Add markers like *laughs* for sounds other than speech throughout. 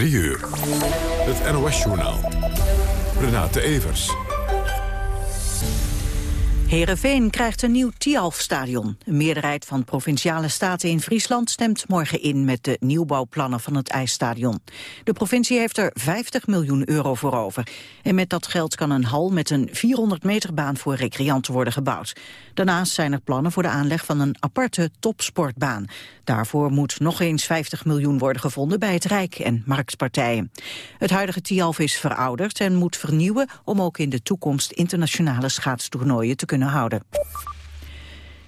3 uur. Het NOS-journaal. Renate Evers. Heerenveen krijgt een nieuw Tialf-stadion. Een meerderheid van provinciale staten in Friesland stemt morgen in met de nieuwbouwplannen van het ijsstadion. De provincie heeft er 50 miljoen euro voor over. En met dat geld kan een hal met een 400 meter baan voor recreanten worden gebouwd. Daarnaast zijn er plannen voor de aanleg van een aparte topsportbaan. Daarvoor moet nog eens 50 miljoen worden gevonden bij het Rijk en marktpartijen. Het huidige Tialf is verouderd en moet vernieuwen om ook in de toekomst internationale schaatstoernooien te kunnen houden.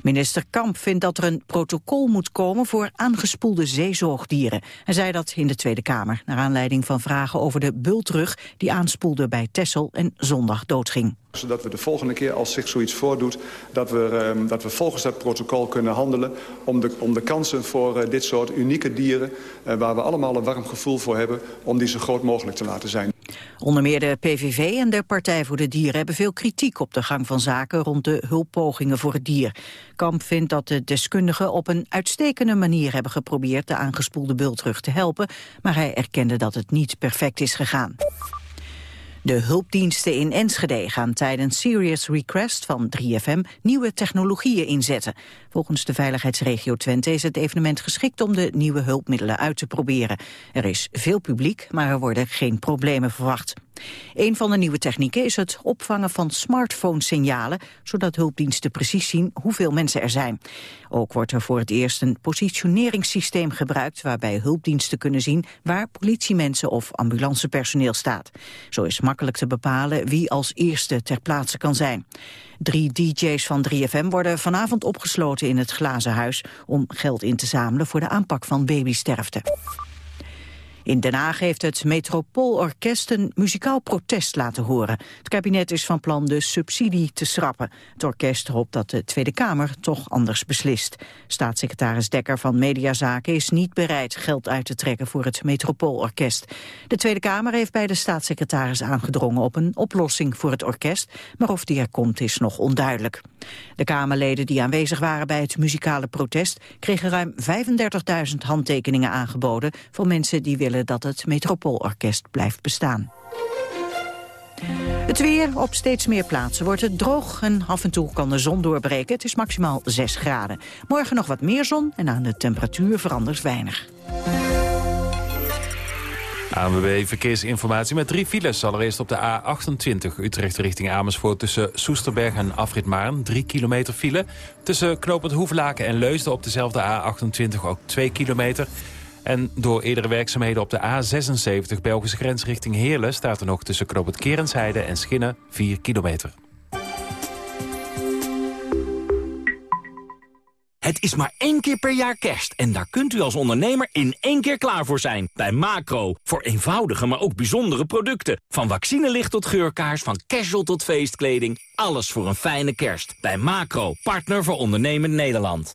Minister Kamp vindt dat er een protocol moet komen voor aangespoelde zeezoogdieren. Hij zei dat in de Tweede Kamer, naar aanleiding van vragen over de bultrug die aanspoelde bij Tessel en zondag doodging. Zodat we de volgende keer als zich zoiets voordoet, dat we, uh, dat we volgens dat protocol kunnen handelen om de, om de kansen voor uh, dit soort unieke dieren, uh, waar we allemaal een warm gevoel voor hebben, om die zo groot mogelijk te laten zijn. Onder meer de PVV en de Partij voor de Dieren hebben veel kritiek op de gang van zaken rond de hulppogingen voor het dier. Kamp vindt dat de deskundigen op een uitstekende manier hebben geprobeerd de aangespoelde bultrug te helpen, maar hij erkende dat het niet perfect is gegaan. De hulpdiensten in Enschede gaan tijdens Serious Request van 3FM nieuwe technologieën inzetten. Volgens de veiligheidsregio Twente is het evenement geschikt om de nieuwe hulpmiddelen uit te proberen. Er is veel publiek, maar er worden geen problemen verwacht. Een van de nieuwe technieken is het opvangen van smartphone-signalen, zodat hulpdiensten precies zien hoeveel mensen er zijn. Ook wordt er voor het eerst een positioneringssysteem gebruikt, waarbij hulpdiensten kunnen zien waar politiemensen of ambulancepersoneel staat. Zo is makkelijk te bepalen wie als eerste ter plaatse kan zijn. Drie DJ's van 3FM worden vanavond opgesloten in het Glazen Huis om geld in te zamelen voor de aanpak van babysterfte. In Den Haag heeft het Metropoolorkest een muzikaal protest laten horen. Het kabinet is van plan de subsidie te schrappen. Het orkest hoopt dat de Tweede Kamer toch anders beslist. Staatssecretaris Dekker van Mediazaken is niet bereid geld uit te trekken voor het Metropoolorkest. De Tweede Kamer heeft bij de staatssecretaris aangedrongen op een oplossing voor het orkest, maar of die er komt is nog onduidelijk. De Kamerleden die aanwezig waren bij het muzikale protest kregen ruim 35.000 handtekeningen aangeboden van mensen die willen dat het Metropoolorkest blijft bestaan. Het weer op steeds meer plaatsen wordt het droog en af en toe kan de zon doorbreken. Het is maximaal 6 graden. Morgen nog wat meer zon en aan de temperatuur verandert weinig. ANWB Verkeersinformatie met drie files. Allereerst op de A28 Utrecht richting Amersfoort... tussen Soesterberg en Afrit Maarn, drie kilometer file. Tussen Knopend Hoeflaken en Leusden op dezelfde A28 ook 2 kilometer. En door eerdere werkzaamheden op de A76 Belgische grens richting Heerlen... staat er nog tussen Knoop Kerensheide en Schinnen 4 kilometer. Het is maar één keer per jaar kerst en daar kunt u als ondernemer in één keer klaar voor zijn. Bij Macro. Voor eenvoudige, maar ook bijzondere producten. Van vaccinelicht tot geurkaars, van casual tot feestkleding. Alles voor een fijne kerst. Bij Macro, partner voor ondernemend Nederland.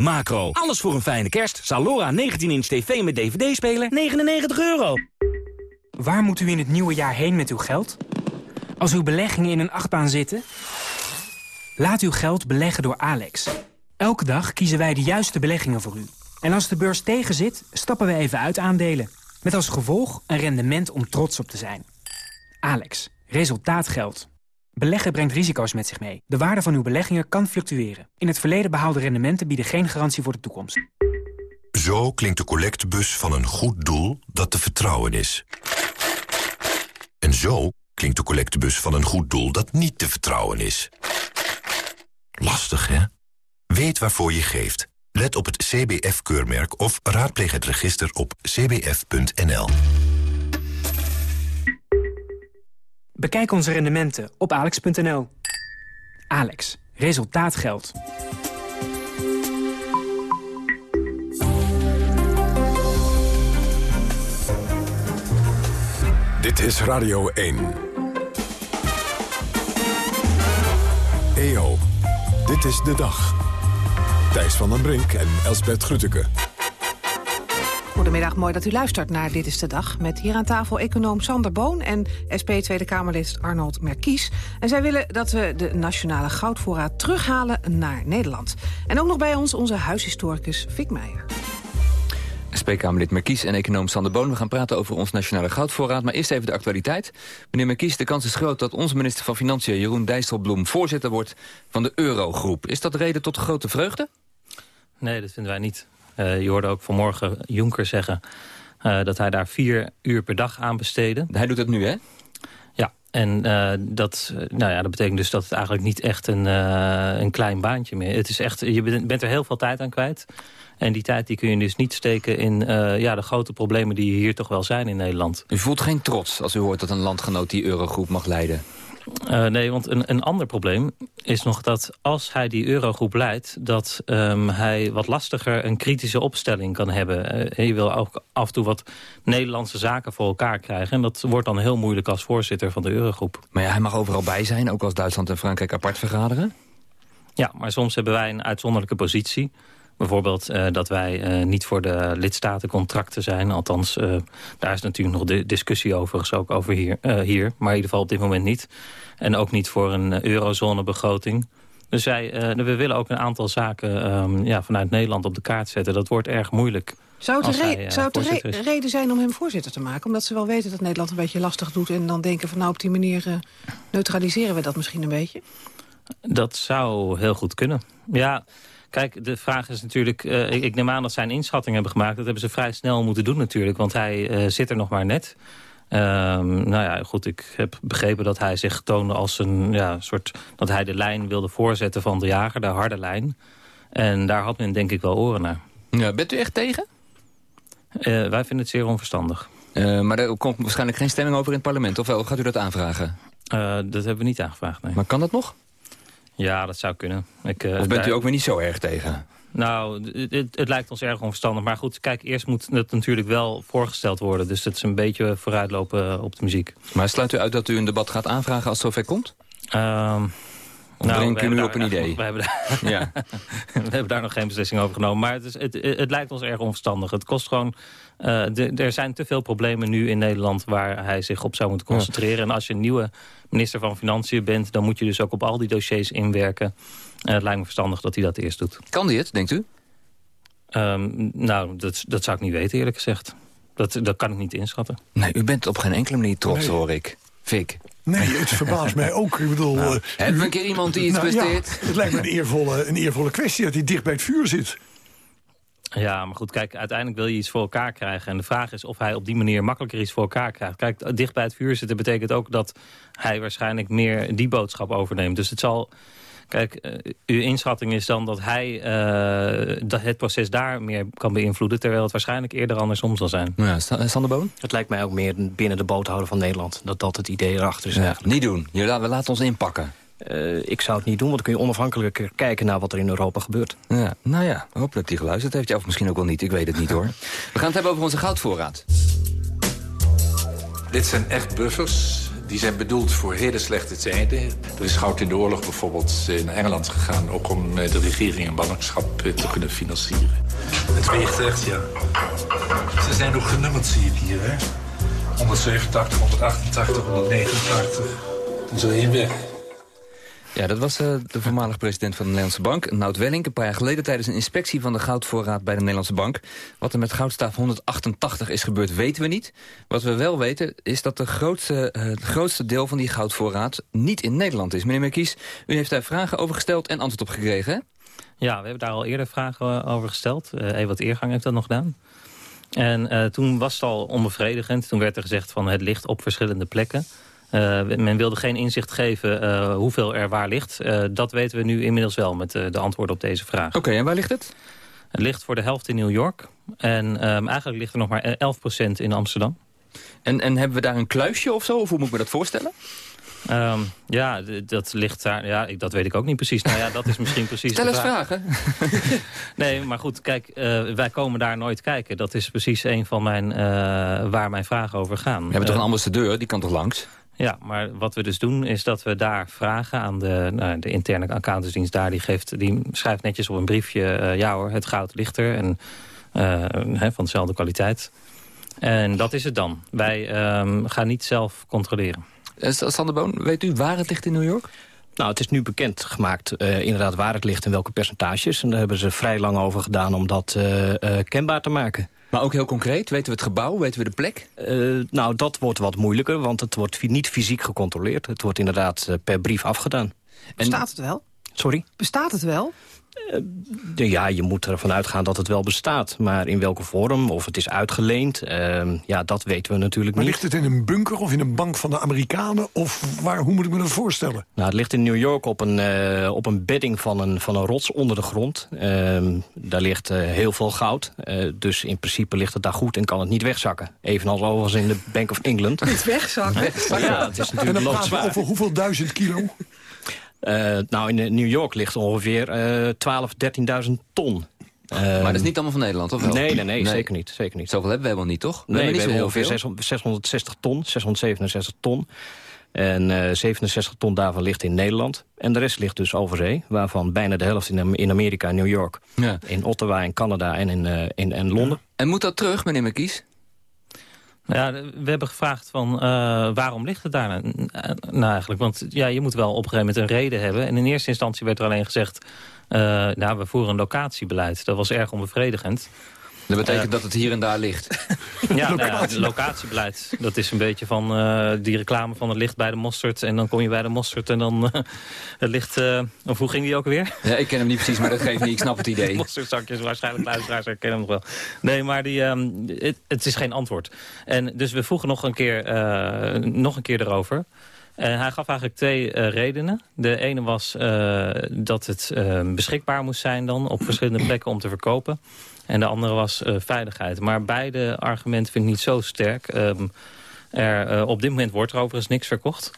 Macro. Alles voor een fijne kerst. Salora 19-inch tv met dvd-speler, 99 euro. Waar moet u in het nieuwe jaar heen met uw geld? Als uw beleggingen in een achtbaan zitten? Laat uw geld beleggen door Alex. Elke dag kiezen wij de juiste beleggingen voor u. En als de beurs tegenzit, stappen we even uit aandelen. Met als gevolg een rendement om trots op te zijn. Alex. Resultaat geldt. Beleggen brengt risico's met zich mee. De waarde van uw beleggingen kan fluctueren. In het verleden behaalde rendementen bieden geen garantie voor de toekomst. Zo klinkt de collectebus van een goed doel dat te vertrouwen is. En zo klinkt de collectebus van een goed doel dat niet te vertrouwen is. Lastig, hè? Weet waarvoor je geeft. Let op het CBF-keurmerk of raadpleeg het register op cbf.nl. Bekijk onze rendementen op alex.nl. Alex, resultaat geldt. Dit is Radio 1. EO, dit is de dag. Thijs van den Brink en Elsbert Grütke. Goedemiddag, mooi dat u luistert naar Dit is de Dag... met hier aan tafel econoom Sander Boon en SP Tweede Kamerlid Arnold Merkies. En zij willen dat we de nationale goudvoorraad terughalen naar Nederland. En ook nog bij ons onze huishistoricus Fik Meijer. SP-Kamerlid Merkies en econoom Sander Boon. We gaan praten over ons nationale goudvoorraad. Maar eerst even de actualiteit. Meneer Merkies, de kans is groot dat onze minister van Financiën... Jeroen Dijsselbloem voorzitter wordt van de Eurogroep. Is dat reden tot grote vreugde? Nee, dat vinden wij niet. Uh, je hoorde ook vanmorgen Juncker zeggen... Uh, dat hij daar vier uur per dag aan besteedde. Hij doet dat nu, hè? Ja, en uh, dat, nou ja, dat betekent dus dat het eigenlijk niet echt een, een klein baantje meer is. Het is echt, je bent er heel veel tijd aan kwijt. En die tijd die kun je dus niet steken in uh, ja, de grote problemen die hier toch wel zijn in Nederland. U voelt geen trots als u hoort dat een landgenoot die eurogroep mag leiden? Uh, nee, want een, een ander probleem is nog dat als hij die eurogroep leidt... dat um, hij wat lastiger een kritische opstelling kan hebben. Uh, je wil ook af en toe wat Nederlandse zaken voor elkaar krijgen. En dat wordt dan heel moeilijk als voorzitter van de eurogroep. Maar ja, hij mag overal bij zijn, ook als Duitsland en Frankrijk apart vergaderen? Ja, maar soms hebben wij een uitzonderlijke positie... Bijvoorbeeld uh, dat wij uh, niet voor de lidstatencontracten zijn. Althans, uh, daar is natuurlijk nog de discussie over, ook over hier, hier. Maar in ieder geval op dit moment niet. En ook niet voor een eurozonebegroting. Dus wij, we willen ook een aantal zaken um, ja, vanuit Nederland op de kaart zetten. Dat wordt erg moeilijk. Zou het, hij, zou het re reden zijn om hem voorzitter te maken? Omdat ze wel weten dat Nederland een beetje lastig doet... en dan denken van nou op die manier neutraliseren we dat misschien een beetje? Dat zou heel goed kunnen. Ja, Kijk, de vraag is natuurlijk... Uh, ik, ik, neem aan dat zij een inschatting hebben gemaakt. Dat hebben ze vrij snel moeten doen natuurlijk. Want hij uh, zit er nog maar net. Um, nou ja, goed, ik heb begrepen dat hij zich toonde als een ja, soort... dat hij de lijn wilde voorzetten van de jager, de harde lijn. En daar had men denk ik wel oren naar. Ja, bent u echt tegen? Uh, wij vinden het zeer onverstandig. maar er komt waarschijnlijk geen stemming over in het parlement. Of wel, gaat u dat aanvragen? dat hebben we niet aangevraagd, nee. Maar kan dat nog? Ja, dat zou kunnen. Ik, uh, of bent u ook weer niet zo erg tegen? Nou, het, het, lijkt ons erg onverstandig. Maar goed, kijk, eerst moet het natuurlijk wel voorgesteld worden. Dus het is een beetje vooruitlopen op de muziek. Maar sluit u uit dat u een debat gaat aanvragen als het zover komt? Um, of nou, breng ik u nu op een idee? We hebben, daar, *laughs* ja. *laughs* we hebben daar nog geen beslissing over genomen. Maar het, is, het, het lijkt ons erg onverstandig. Het kost gewoon... Uh, de, er zijn te veel problemen nu in Nederland... waar hij zich op zou moeten concentreren. Ja. En als je een nieuwe minister van Financiën bent... dan moet je dus ook op al die dossiers inwerken. Uh, het lijkt me verstandig dat hij dat eerst doet. Kan die het, denkt u? Um, nou, dat, dat zou ik niet weten, eerlijk gezegd. Dat, dat kan ik niet inschatten. Nee, u bent op geen enkele manier trots, nee. hoor ik. Fik. Nee, het verbaast mij ook. Ik bedoel, nou, uh, hebben we een keer iemand die iets nou, presteert? Ja, het lijkt me een eervolle, een eervolle kwestie dat hij dicht bij het vuur zit. Ja, maar goed, kijk, uiteindelijk wil je iets voor elkaar krijgen. En de vraag is of hij op die manier makkelijker iets voor elkaar krijgt. Kijk, dicht bij het vuur zitten betekent ook dat hij waarschijnlijk meer die boodschap overneemt. Dus het zal... Kijk, uh, uw inschatting is dan dat hij uh, dat het proces daar meer kan beïnvloeden... terwijl het waarschijnlijk eerder andersom zal zijn. Ja, Sander Boon? Het lijkt mij ook meer binnen de boothouden van Nederland... dat dat het idee erachter is ja, eigenlijk. Niet doen. We laten ons inpakken. Uh, ik zou het niet doen, want dan kun je onafhankelijker kijken naar wat er in Europa gebeurt. Ja, nou ja, hopelijk dat hij geluisterd heeft. Ja, of misschien ook wel niet, ik weet het niet hoor. We gaan het hebben over onze goudvoorraad. Dit zijn echt buffers. Die zijn bedoeld voor hele slechte tijden. Er is goud in de oorlog bijvoorbeeld naar Engeland gegaan... ook om de regering en ballingschap te kunnen financieren. Het weegt echt, ja. Ze zijn nog genummerd, zie je hier, hè? 187, 188, 189. Dan is er één weg. Ja, dat was uh, de voormalig president van de Nederlandse Bank, Nout Welling, een paar jaar geleden tijdens een inspectie van de goudvoorraad bij de Nederlandse Bank. Wat er met goudstaaf 188 is gebeurd, weten we niet. Wat we wel weten, is dat de grootste, uh, het grootste deel van die goudvoorraad niet in Nederland is. Meneer Merkies, u heeft daar vragen over gesteld en antwoord op gekregen? Ja, we hebben daar al eerder vragen over gesteld. Uh, Ewart Eergang heeft dat nog gedaan. En toen was het al onbevredigend. Toen werd er gezegd van het ligt op verschillende plekken. Uh, men wilde geen inzicht geven uh, hoeveel er waar ligt. Uh, dat weten we nu inmiddels wel met de antwoorden op deze vraag. Oké, okay, en waar ligt het? Het ligt voor de helft in New York. En um, eigenlijk ligt er nog maar 11% in Amsterdam. En, en hebben we daar een kluisje of zo? Of hoe moet ik me dat voorstellen? Ehm, ja, dat ligt daar. Ja, ik, dat weet ik ook niet precies. Nou ja, dat is misschien *laughs* precies. Stel eens vraag. vragen. *laughs* *laughs* nee, maar goed, kijk, uh, wij komen daar nooit kijken. Dat is precies een van mijn, uh, waar mijn vragen over gaan. We hebben toch een ambassadeur, die kan toch langs? Ja, maar wat we dus doen is dat we daar vragen aan de, nou, de interne accountantsdienst daar. Die, geeft, die schrijft netjes op een briefje, uh, ja hoor, het goud ligt er. En he, van dezelfde kwaliteit. En dat is het dan. Wij um, gaan niet zelf controleren. Sander Boon, weet u waar het ligt in New York? Nou, het is nu bekend gemaakt uh, inderdaad waar het ligt en welke percentages. En daar hebben ze vrij lang over gedaan om dat uh, uh, kenbaar te maken. Maar ook heel concreet, weten we het gebouw, weten we de plek? nou, dat wordt wat moeilijker, want het wordt niet fysiek gecontroleerd. Het wordt inderdaad per brief afgedaan. Bestaat het wel? Sorry? Bestaat het wel? Uh, ja, je moet ervan uitgaan dat het wel bestaat. Maar in welke vorm, of het is uitgeleend, uh, ja, dat weten we natuurlijk maar niet. ligt het in een bunker of in een bank van de Amerikanen? Of waar, hoe moet ik me dat voorstellen? Nou, het ligt in New York op een, uh, op een bedding van een, van een rots onder de grond. daar ligt heel veel goud. dus in principe ligt het daar goed en kan het niet wegzakken. Evenals overigens in de Bank of England. *laughs* Niet wegzakken? Ja, het is natuurlijk en dan praten we over hoeveel duizend kilo? *laughs* Uh, nou, in New York ligt ongeveer uh, 12, 13.000 ton. Uh, maar dat is niet allemaal van Nederland, of wel? Nee, nee, nee, nee, zeker niet. Zeker niet. Zoveel hebben we helemaal niet, toch? We nee, hebben we hebben ongeveer 600, 660 ton, 667 ton. En 67 ton daarvan ligt in Nederland. En de rest ligt dus over zee, waarvan bijna de helft in, in Amerika, New York. Ja. In Ottawa, in Canada en in, in, in Londen. Ja. En moet dat terug, meneer McKies? Ja, we hebben gevraagd van uh, waarom ligt het daar nou, nou eigenlijk? Want ja, je moet wel op een gegeven moment een reden hebben. En in eerste instantie werd er alleen gezegd... Uh, nou, we voeren een locatiebeleid. Dat was erg onbevredigend. Dat betekent uh, dat het hier en daar ligt. *laughs* Ja, nou ja het locatiebeleid. Dat is een beetje van uh, die reclame van het licht bij de mosterd. En dan kom je bij de mosterd en dan uh, het. Uh, of hoe ging die ook weer? Ja, ik ken hem niet precies, maar dat geeft niet. Ik snap het idee. *laughs* Mosterdzakjes, waarschijnlijk luisteraars herkennen hem nog wel. Nee, maar die, um, het, het, is geen antwoord. En dus we vroegen nog een keer, nog een keer erover. En hij gaf eigenlijk twee uh, redenen. De ene was uh, dat het uh, beschikbaar moest zijn dan op verschillende plekken om te verkopen. En de andere was veiligheid. Maar beide argumenten vind ik niet zo sterk. Um, er, op dit moment wordt er overigens niks verkocht.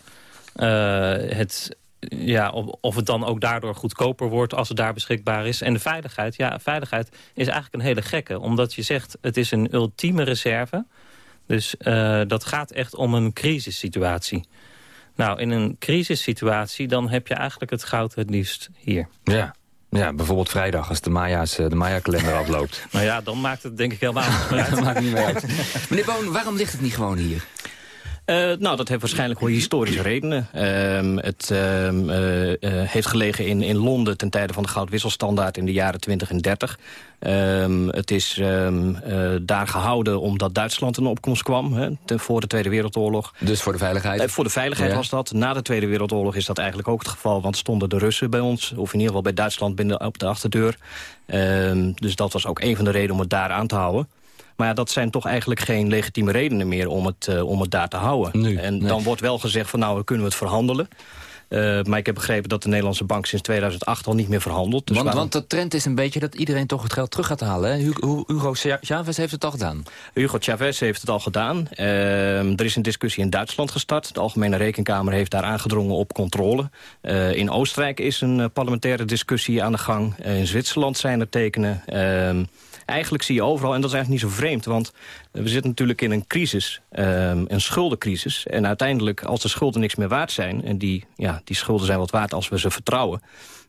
het, ja, of, of het dan ook daardoor goedkoper wordt als het daar beschikbaar is. En de veiligheid, ja, veiligheid is eigenlijk een hele gekke. Omdat je zegt, het is een ultieme reserve. Dus dat gaat echt om een crisissituatie. Nou, in een crisissituatie, dan heb je eigenlijk het goud het liefst hier. Ja. Ja, bijvoorbeeld vrijdag als de Maya's, de Maya-kalender *laughs* afloopt. Nou ja, dan maakt het denk ik helemaal niet meer uit. dat maakt niet meer uit. *laughs* Meneer Boon, waarom ligt het niet gewoon hier? Uh, nou, dat heeft waarschijnlijk wel historische redenen. Uh, het uh, heeft gelegen in, in Londen ten tijde van de goudwisselstandaard in de jaren 20 en 30. Ehm, het is daar gehouden omdat Duitsland in opkomst kwam, hè, ten, voor de Tweede Wereldoorlog. Dus voor de veiligheid? voor de veiligheid ja. was dat. Na de Tweede Wereldoorlog is dat eigenlijk ook het geval, want stonden de Russen bij ons, of in ieder geval bij Duitsland binnen op de achterdeur. Ehm, dus dat was ook een van de redenen om het daar aan te houden. Maar ja, dat zijn toch eigenlijk geen legitieme redenen meer om het, uh, om het daar te houden. Nu, en nee. dan wordt wel gezegd van nou, kunnen we het verhandelen. Uh, maar ik heb begrepen dat de Nederlandse bank sinds 2008 al niet meer verhandelt. Dus want, waarom... want de trend is een beetje dat iedereen toch het geld terug gaat halen. Hè? Hugo, Hugo Chavez heeft het al gedaan. Hugo Chavez heeft het al gedaan. Uh, er is een discussie in Duitsland gestart. De Algemene Rekenkamer heeft daar aangedrongen op controle. Uh, in Oostenrijk is een parlementaire discussie aan de gang. in Zwitserland zijn er tekenen. Ehm, eigenlijk zie je overal, en dat is eigenlijk niet zo vreemd... want we zitten natuurlijk in een crisis, um, een schuldencrisis. En uiteindelijk, als de schulden niks meer waard zijn... en die, ja, die schulden zijn wat waard als we ze vertrouwen...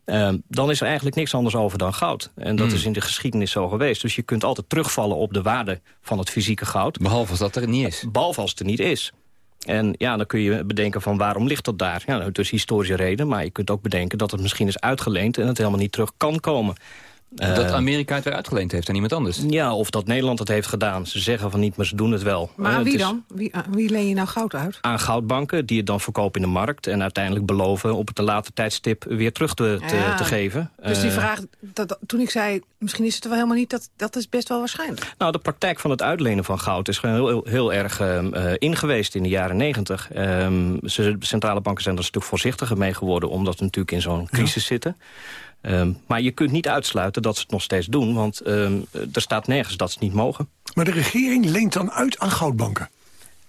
Um, dan is er eigenlijk niks anders over dan goud. En dat Hmm. is in de geschiedenis zo geweest. Dus je kunt altijd terugvallen op de waarde van het fysieke goud. Behalve als dat er niet is. Behalve als het er niet is. En ja, dan kun je bedenken van waarom ligt dat daar? Ja, dus historische reden, maar je kunt ook bedenken dat het misschien is uitgeleend... en het helemaal niet terug kan komen. Dat Amerika het weer uitgeleend heeft aan iemand anders? Ja, of dat Nederland het heeft gedaan. Ze zeggen van niet, maar ze doen het wel. Maar aan wie het is dan? Wie, aan wie leen je nou goud uit? Aan goudbanken die het dan verkopen in de markt... en uiteindelijk beloven op het later tijdstip weer terug te, te, Ja. te geven. Dus die Eh, vraag, dat, toen ik zei, misschien is het er wel helemaal niet... dat, dat is best wel waarschijnlijk. Nou, de praktijk van het uitlenen van goud is gewoon heel, heel, heel erg uh, in geweest in de jaren negentig. Um, centrale banken zijn er een stuk voorzichtiger mee geworden... omdat we natuurlijk in zo'n crisis zitten. Um, maar je kunt niet uitsluiten dat ze het nog steeds doen... want um, er staat nergens dat ze het niet mogen. Maar de regering leent dan uit aan goudbanken?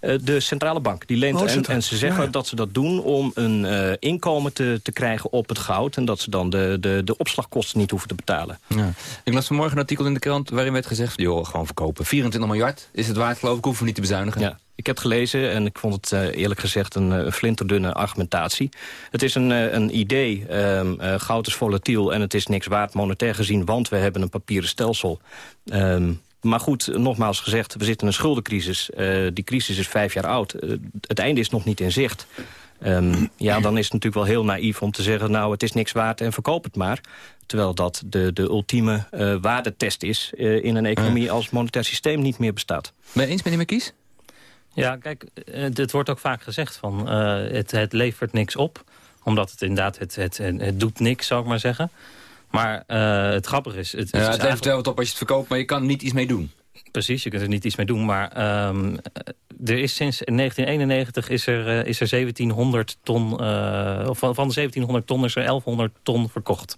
Eh, de centrale bank. Die leent Oh, en, en ze zeggen Ja, ja. dat ze dat doen om een eh, inkomen te, te krijgen op het goud. En dat ze dan de, de, de opslagkosten niet hoeven te betalen. Ja. Ik las vanmorgen een artikel in de krant waarin werd gezegd... joh, gewoon verkopen. 24 miljard is het waard, geloof ik, hoeven we niet te bezuinigen. Ja. Ik heb het gelezen en ik vond het eh, eerlijk gezegd een eh, flinterdunne argumentatie. Het is een, eh, een idee, ehm, eh, goud is volatiel en het is niks waard monetair gezien... want we hebben een papieren stelsel. Ehm, maar goed, nogmaals gezegd, we zitten in een schuldencrisis. Die crisis is vijf jaar oud. Het einde is nog niet in zicht. Ehm, ja, dan is het natuurlijk wel heel naïef om te zeggen... nou, het is niks waard en verkoop het maar. Terwijl dat de, de ultieme waardetest is... in een economie als monetair systeem niet meer bestaat. Ben je eens, meneer Merkies? Ja, kijk, eh, het wordt ook vaak gezegd van eh, het, het levert niks op. Omdat het inderdaad, het, het, het doet niks, zou ik maar zeggen. Maar eh, het grappige is... Het, Ja, is het levert wel wat op als je het verkoopt, maar je kan er niet iets mee doen. Precies, je kunt er niet iets mee doen. Maar ehm, er is sinds 1991 is er, eh, is er 1700 ton... eh, of van, van de 1700 ton is er 1100 ton verkocht.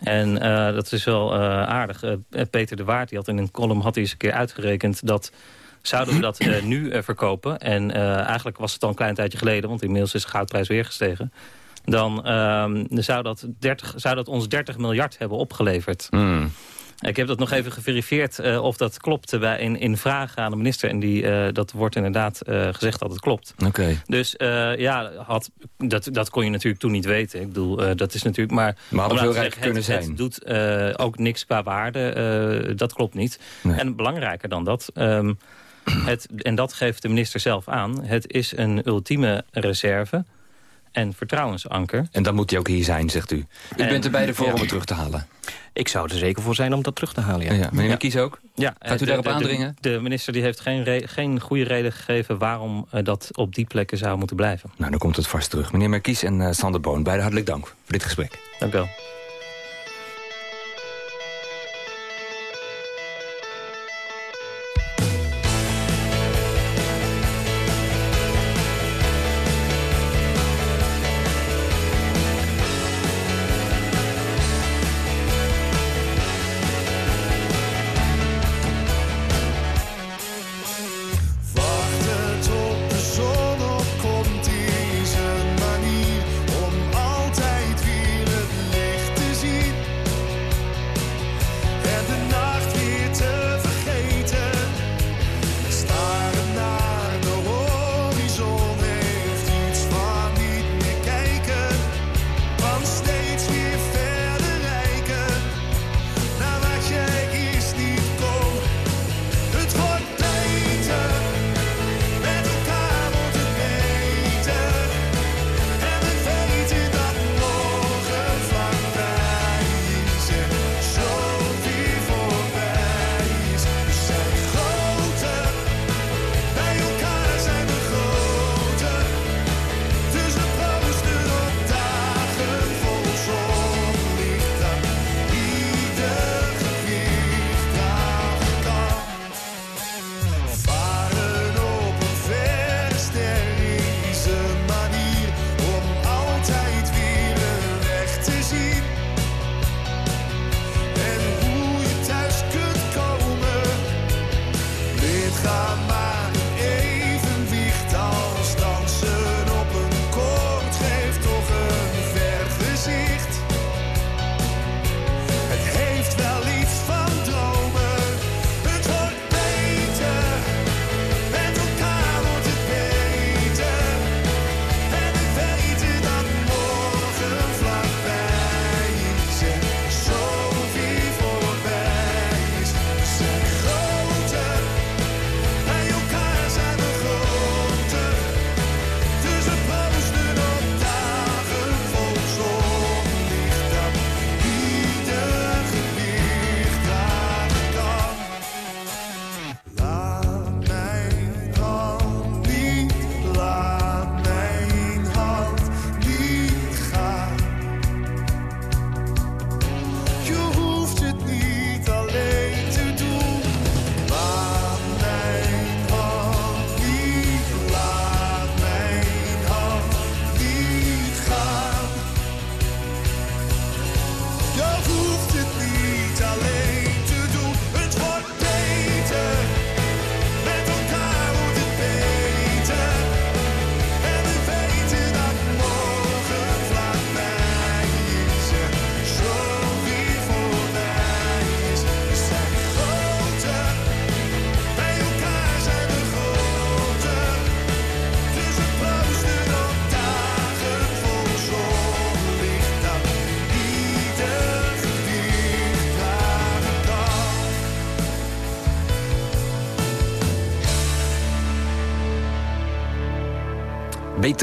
En eh, dat is wel eh, aardig. Eh, Peter de Waard die had in een column had hij eens een keer uitgerekend... dat zouden we dat eh, nu eh, verkopen... en eh, eigenlijk was het al een klein tijdje geleden... want inmiddels is de goudprijs weer gestegen... dan ehm, zou, dat 30, zou dat ons 30 miljard hebben opgeleverd. Hmm. Ik heb dat nog even geverifieerd of dat klopt bij in, in vragen aan de minister. En die, dat wordt inderdaad gezegd dat het klopt. Oké. Dus ja, had, dat, dat kon je natuurlijk toen niet weten. Ik bedoel, dat is natuurlijk maar... Maar zeggen, kunnen het, zijn. Het doet ook niks qua waarde. dat klopt niet. En belangrijker dan dat... ehm, het, en dat geeft de minister zelf aan. Het is een ultieme reserve en vertrouwensanker. En dan moet hij ook hier zijn, zegt u. U En- bent er beide voor ja. om het terug te halen. Ik zou er zeker voor zijn om dat terug te halen, ja. Ja, meneer Merkies ook? Ja, Gaat u de- daarop de- de- aandringen? De, minister die heeft geen, re- geen goede reden gegeven... waarom eh, dat op die plekken zou moeten blijven. Nou, dan komt het vast terug. Meneer Merkies en eh, Sander Boon, beide hartelijk dank voor dit gesprek. Dank u wel.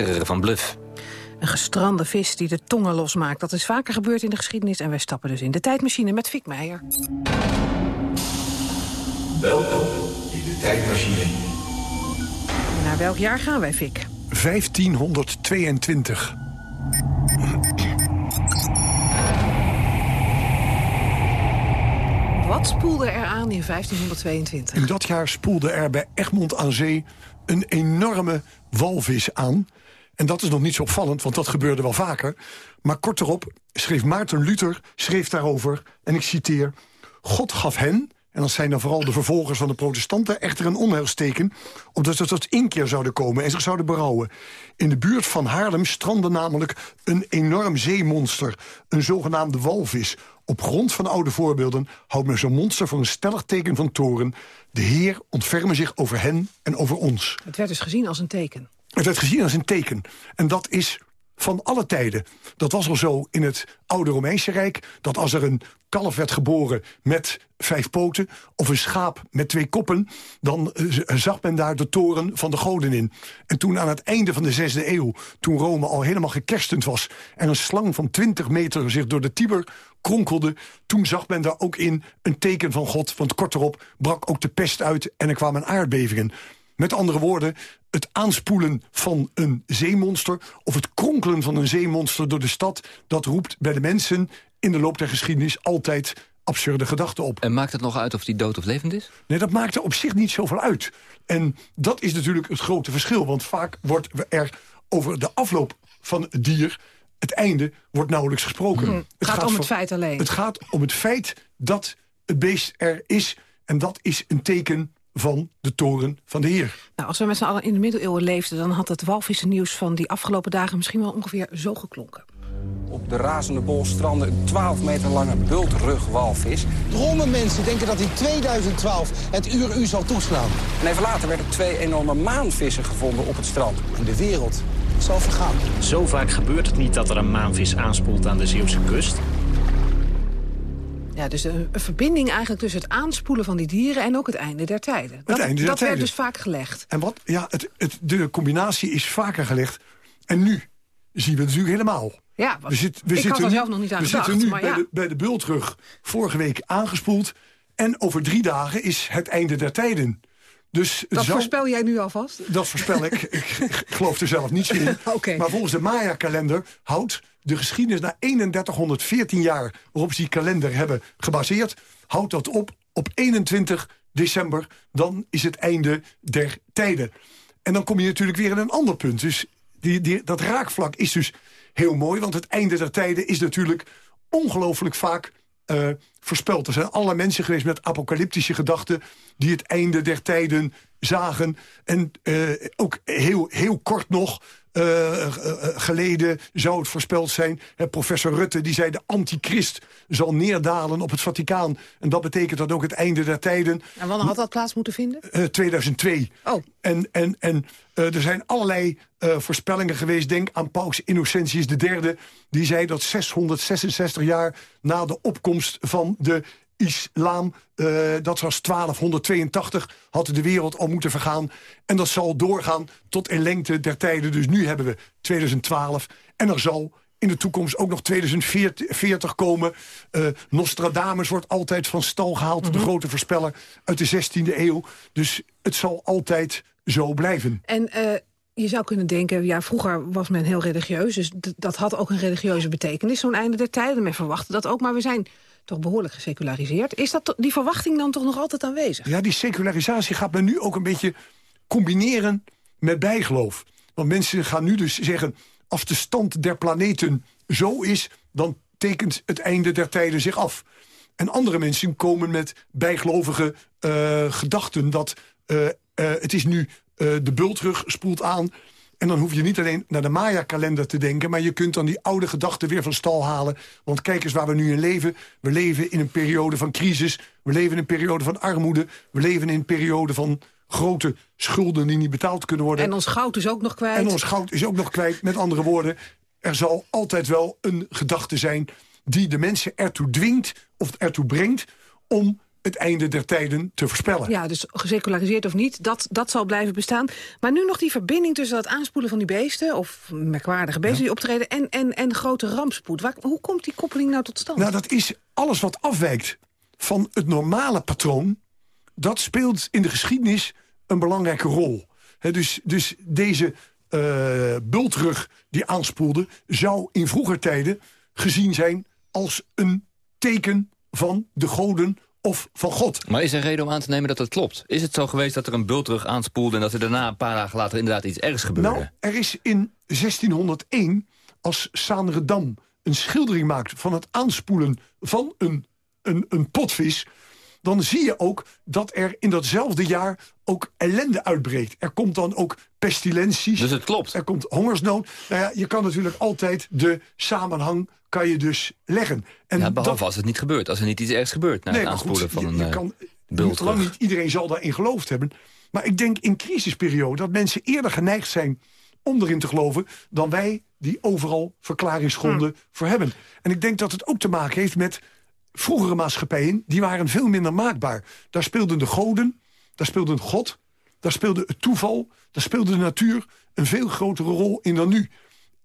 Van Bluff. Een gestrande vis die de tongen losmaakt. Dat is vaker gebeurd in de geschiedenis en wij stappen dus in de tijdmachine met Fik Meijer. Welkom in de tijdmachine. Naar welk jaar gaan wij, Fik? 1522. Wat spoelde er aan in 1522? In dat jaar spoelde er bij Egmond aan Zee een enorme walvis aan. En dat is nog niet zo opvallend, want dat gebeurde wel vaker. Maar kort erop schreef Maarten Luther schreef daarover, en ik citeer... God gaf hen, en dat zijn dan vooral de vervolgers van de protestanten... echter een onheilsteken, omdat ze tot inkeer zouden komen... en zich zouden berouwen. In de buurt van Haarlem strandde namelijk een enorm zeemonster... een zogenaamde walvis. Op grond van oude voorbeelden houdt men zo'n monster voor een stellig teken van toren. De Heer ontferme zich over hen en over ons. Het werd dus gezien als een teken. Het werd gezien als een teken. En dat is van alle tijden. Dat was al zo in het oude Romeinse Rijk... dat als er een kalf werd geboren met vijf poten... of een schaap met twee koppen... dan eh, zag men daar de toren van de goden in. En toen aan het einde van de zesde eeuw... toen Rome al helemaal gekerstend was... en een slang van 20 meter zich door de Tiber kronkelde... toen zag men daar ook in een teken van God. Want kort erop brak ook de pest uit en er kwamen aardbevingen. Met andere woorden, het aanspoelen van een zeemonster... of het kronkelen van een zeemonster door de stad... dat roept bij de mensen in de loop der geschiedenis altijd absurde gedachten op. En maakt het nog uit of die dood of levend is? Nee, dat maakt er op zich niet zoveel uit. En dat is natuurlijk het grote verschil. Want vaak wordt er over de afloop van het dier... het einde wordt nauwelijks gesproken. Hmm. Het gaat om het feit alleen. Het gaat om het feit dat het beest er is. En dat is een teken van de toren van de Heer. Nou, als we met z'n allen in de middeleeuwen leefden... dan had het walvissennieuws van die afgelopen dagen misschien wel ongeveer zo geklonken. Op de razende bol strandde een 12 meter lange bultrugwalvis. Dromen mensen denken dat in 2012 het uur u zal toeslaan. En even later werden twee enorme maanvissen gevonden op het strand. En de wereld zal vergaan. Zo vaak gebeurt het niet dat er een maanvis aanspoelt aan de Zeeuwse kust. Ja, dus een, een, verbinding eigenlijk tussen het aanspoelen van die dieren... en ook het einde der tijden. Dat, het einde der dat tijden. werd dus vaak gelegd. En wat, ja, het, het, de combinatie is vaker gelegd. En nu zien we het natuurlijk helemaal. Ja, we, zit, we ik zitten had er nu, zelf nog niet aan We gedacht. zitten nu bij, ja. de, bij de bultrug vorige week aangespoeld. En over drie dagen is het einde der tijden. Dus Dat zou- voorspel jij nu alvast? Dat voorspel ik. *laughs* ik. Geloof er zelf niets in. Maar volgens de Maya-kalender houdt de geschiedenis na 3114 jaar... waarop ze die kalender hebben gebaseerd... houdt dat op op 21 december. Dan is het einde der tijden. En dan kom je natuurlijk weer in een ander punt. Dus die, die, dat raakvlak is dus heel mooi. Want het einde der tijden is natuurlijk ongelooflijk vaak eh, voorspeld. Er zijn allerlei mensen geweest met apocalyptische gedachten... die het einde der tijden zagen. En eh, ook heel, heel kort nog geleden zou het voorspeld zijn. Hè, professor Rutte die zei de antichrist zal neerdalen op het Vaticaan. En dat betekent dat ook het einde der tijden. En wanneer had dat plaats moeten vinden? Eh, 2002. Oh. En, en, en eh, er zijn allerlei eh, voorspellingen geweest. Denk aan Paus Innocentius III. Die zei dat 666 jaar na de opkomst van de islam... eh, dat was 1282, had de wereld al moeten vergaan. En dat zal doorgaan tot in lengte der tijden. Dus nu hebben we 2012. En er zal in de toekomst ook nog 2040 komen. Eh, Nostradamus wordt altijd van stal gehaald. De grote voorspeller uit de 16e eeuw. Dus het zal altijd zo blijven. En eh, je zou kunnen denken, ja, vroeger was men heel religieus... dus dat had ook een religieuze betekenis, zo'n einde der tijden. Men verwachtte dat ook, maar we zijn toch behoorlijk geseculariseerd. Is dat, die verwachting dan toch nog altijd aanwezig? Ja, die secularisatie gaat men nu ook een beetje combineren met bijgeloof. Want mensen gaan nu dus zeggen... als de stand der planeten zo is... dan tekent het einde der tijden zich af. En andere mensen komen met bijgelovige eh, gedachten... dat eh, eh, het is nu de bultrug spoelt aan... En dan hoef je niet alleen naar de Maya-kalender te denken... maar je kunt dan die oude gedachten weer van stal halen. Want kijk eens waar we nu in leven. We leven in een periode van crisis. We leven in een periode van armoede. We leven in een periode van grote schulden die niet betaald kunnen worden. En ons goud is ook nog kwijt. En ons goud is ook nog kwijt. Met andere woorden, er zal altijd wel een gedachte zijn... die de mensen ertoe dwingt of ertoe brengt om het einde der tijden te voorspellen. Ja, dus geseculariseerd of niet, dat, dat zal blijven bestaan. Maar nu nog die verbinding tussen dat aanspoelen van die beesten... of merkwaardige beesten die optreden... en, en, en grote rampspoed. Waar, hoe komt die koppeling nou tot stand? Nou, dat is alles wat afwijkt van het normale patroon... dat speelt in de geschiedenis een belangrijke rol. dus, dus deze uh, bultrug die aanspoelde... zou in vroeger tijden gezien zijn als een teken van de goden of van God. Maar is er reden om aan te nemen dat dat klopt? Is het zo geweest dat er een bultrug aanspoelde... en dat er daarna een paar dagen later inderdaad iets ergs gebeurde? Nou, er is in 1601, als Saanredam een schildering maakt... van het aanspoelen van een, een, een potvis dan zie je ook dat er in datzelfde jaar ook ellende uitbreekt. Er komt dan ook pestilenties. Dus het klopt. Er komt hongersnood. Nou ja, je kan natuurlijk altijd de samenhang kan je dus leggen. En ja, behalve als het niet gebeurt. Als er niet iets ergs gebeurt na het aanspoelen van een je kan, uh, Lang niet iedereen zal daarin geloofd hebben. Maar ik denk in crisisperiode dat mensen eerder geneigd zijn om erin te geloven... dan wij die overal verklaringsgronden hm. voor hebben. En ik denk dat het ook te maken heeft met vroegere maatschappijen... die waren veel minder maakbaar. Daar speelden de goden, daar speelde God... daar speelde het toeval, daar speelde de natuur... een veel grotere rol in dan nu.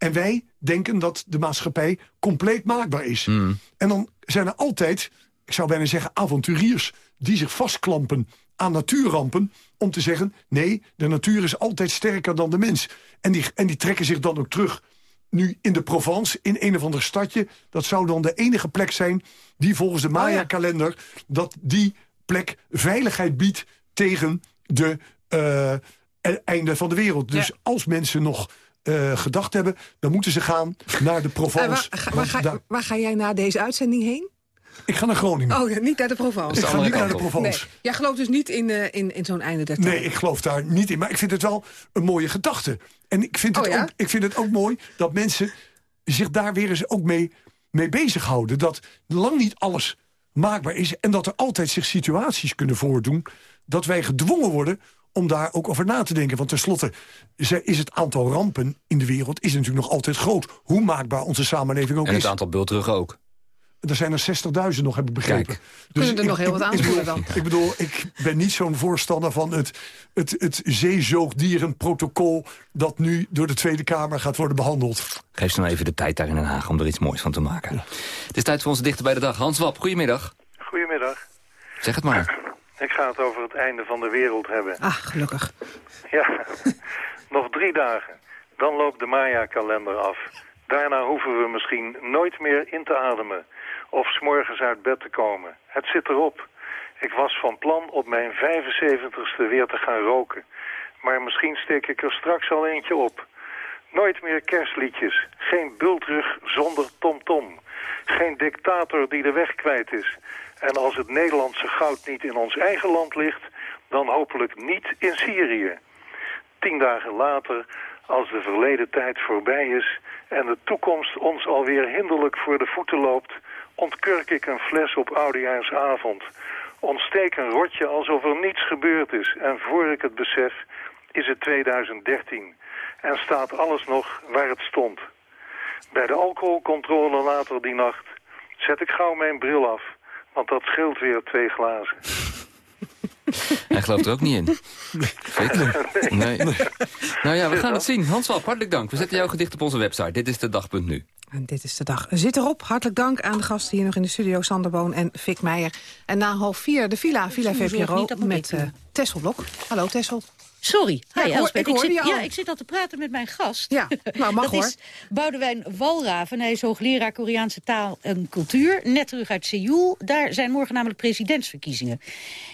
En wij denken dat de maatschappij compleet maakbaar is. Hmm. En dan zijn er altijd, ik zou bijna zeggen, avonturiers... die zich vastklampen aan natuurrampen om te zeggen... nee, de natuur is altijd sterker dan de mens. En die, en die trekken zich dan ook terug nu in de Provence, in een of ander stadje. Dat zou dan de enige plek zijn die volgens de oh Maya-kalender... dat die plek veiligheid biedt tegen de uh, einde van de wereld. Dus als mensen nog uh, gedacht hebben... dan moeten ze gaan naar de Provence. Waar, waar, ga, waar, ga, jij na deze uitzending heen? Ik ga naar Groningen. Oh, niet naar de Provence. Ik ga niet naar de Provence. Nee. Jij gelooft dus niet in, uh, in, in zo'n einde der tijd? Nee, ik geloof daar niet in. Maar ik vind het wel een mooie gedachte. En ik vind, het, oh, ook, ik vind het ook mooi dat mensen zich daar weer eens ook mee, mee bezighouden. Dat lang niet alles maakbaar is. En dat er altijd zich situaties kunnen voordoen... dat wij gedwongen worden om daar ook over na te denken. Want tenslotte is het aantal rampen in de wereld is natuurlijk nog altijd groot. Hoe maakbaar onze samenleving ook is. En het aantal bultruggen ook. Er zijn er 60.000 nog, heb ik begrepen. Kijk. Dus Kunnen er nog heel wat aanspoelen dan? Ik bedoel, ik ben niet zo'n voorstander van het, het, het zeezoogdierenprotocol... dat nu door de Tweede Kamer gaat worden behandeld. Geef ze nou even de tijd daar in Den Haag om er iets moois van te maken. Het is tijd voor onze dichter bij de dag. Hans Wap, goedemiddag. Goedemiddag. Zeg het maar. Ik ga het over het einde van de wereld hebben. Ah, gelukkig. *laughs* Ja, nog drie dagen. Dan loopt de Maya-kalender af. Daarna hoeven we misschien nooit meer in te ademen of s'morgens uit bed te komen. Het zit erop. Ik was van plan op mijn 75ste weer te gaan roken. Maar misschien steek ik er straks al eentje op. Nooit meer kerstliedjes. Geen bultrug zonder tomtom. -tom. Geen dictator die de weg kwijt is. En als het Nederlandse goud niet in ons eigen land ligt... dan hopelijk niet in Syrië. Tien dagen later, als de verleden tijd voorbij is... en de toekomst ons alweer hinderlijk voor de voeten loopt... ontkurk ik een fles op oudejaarsavond. Ontsteek een rotje alsof er niets gebeurd is. En voor ik het besef, is het 2013. En staat alles nog waar het stond. Bij de alcoholcontrole later die nacht zet ik gauw mijn bril af want dat scheelt weer twee glazen. *laughs* Hij gelooft er ook niet in. *laughs* Nee. nee. Nou ja, we gaan het zien. Hans Wap, hartelijk dank. We zetten jouw gedicht op onze website. Dit is de dag.nu. En dit is de dag. Zit erop. Hartelijk dank aan de gasten hier nog in de studio. Sander Boon en Fik Meijer. En na half vier de Villa, Villa VPRO met uh, Tessel Blok. Hallo Tessel. Sorry. Hi, ja, Elspeth. Ik, zit, ja, ik zit al te praten met mijn gast. Ja, nou *laughs* mag dat hoor. is Boudewijn Walraven. Hij is hoogleraar Koreaanse taal en cultuur. Net terug uit Seoul. Daar zijn morgen namelijk presidentsverkiezingen.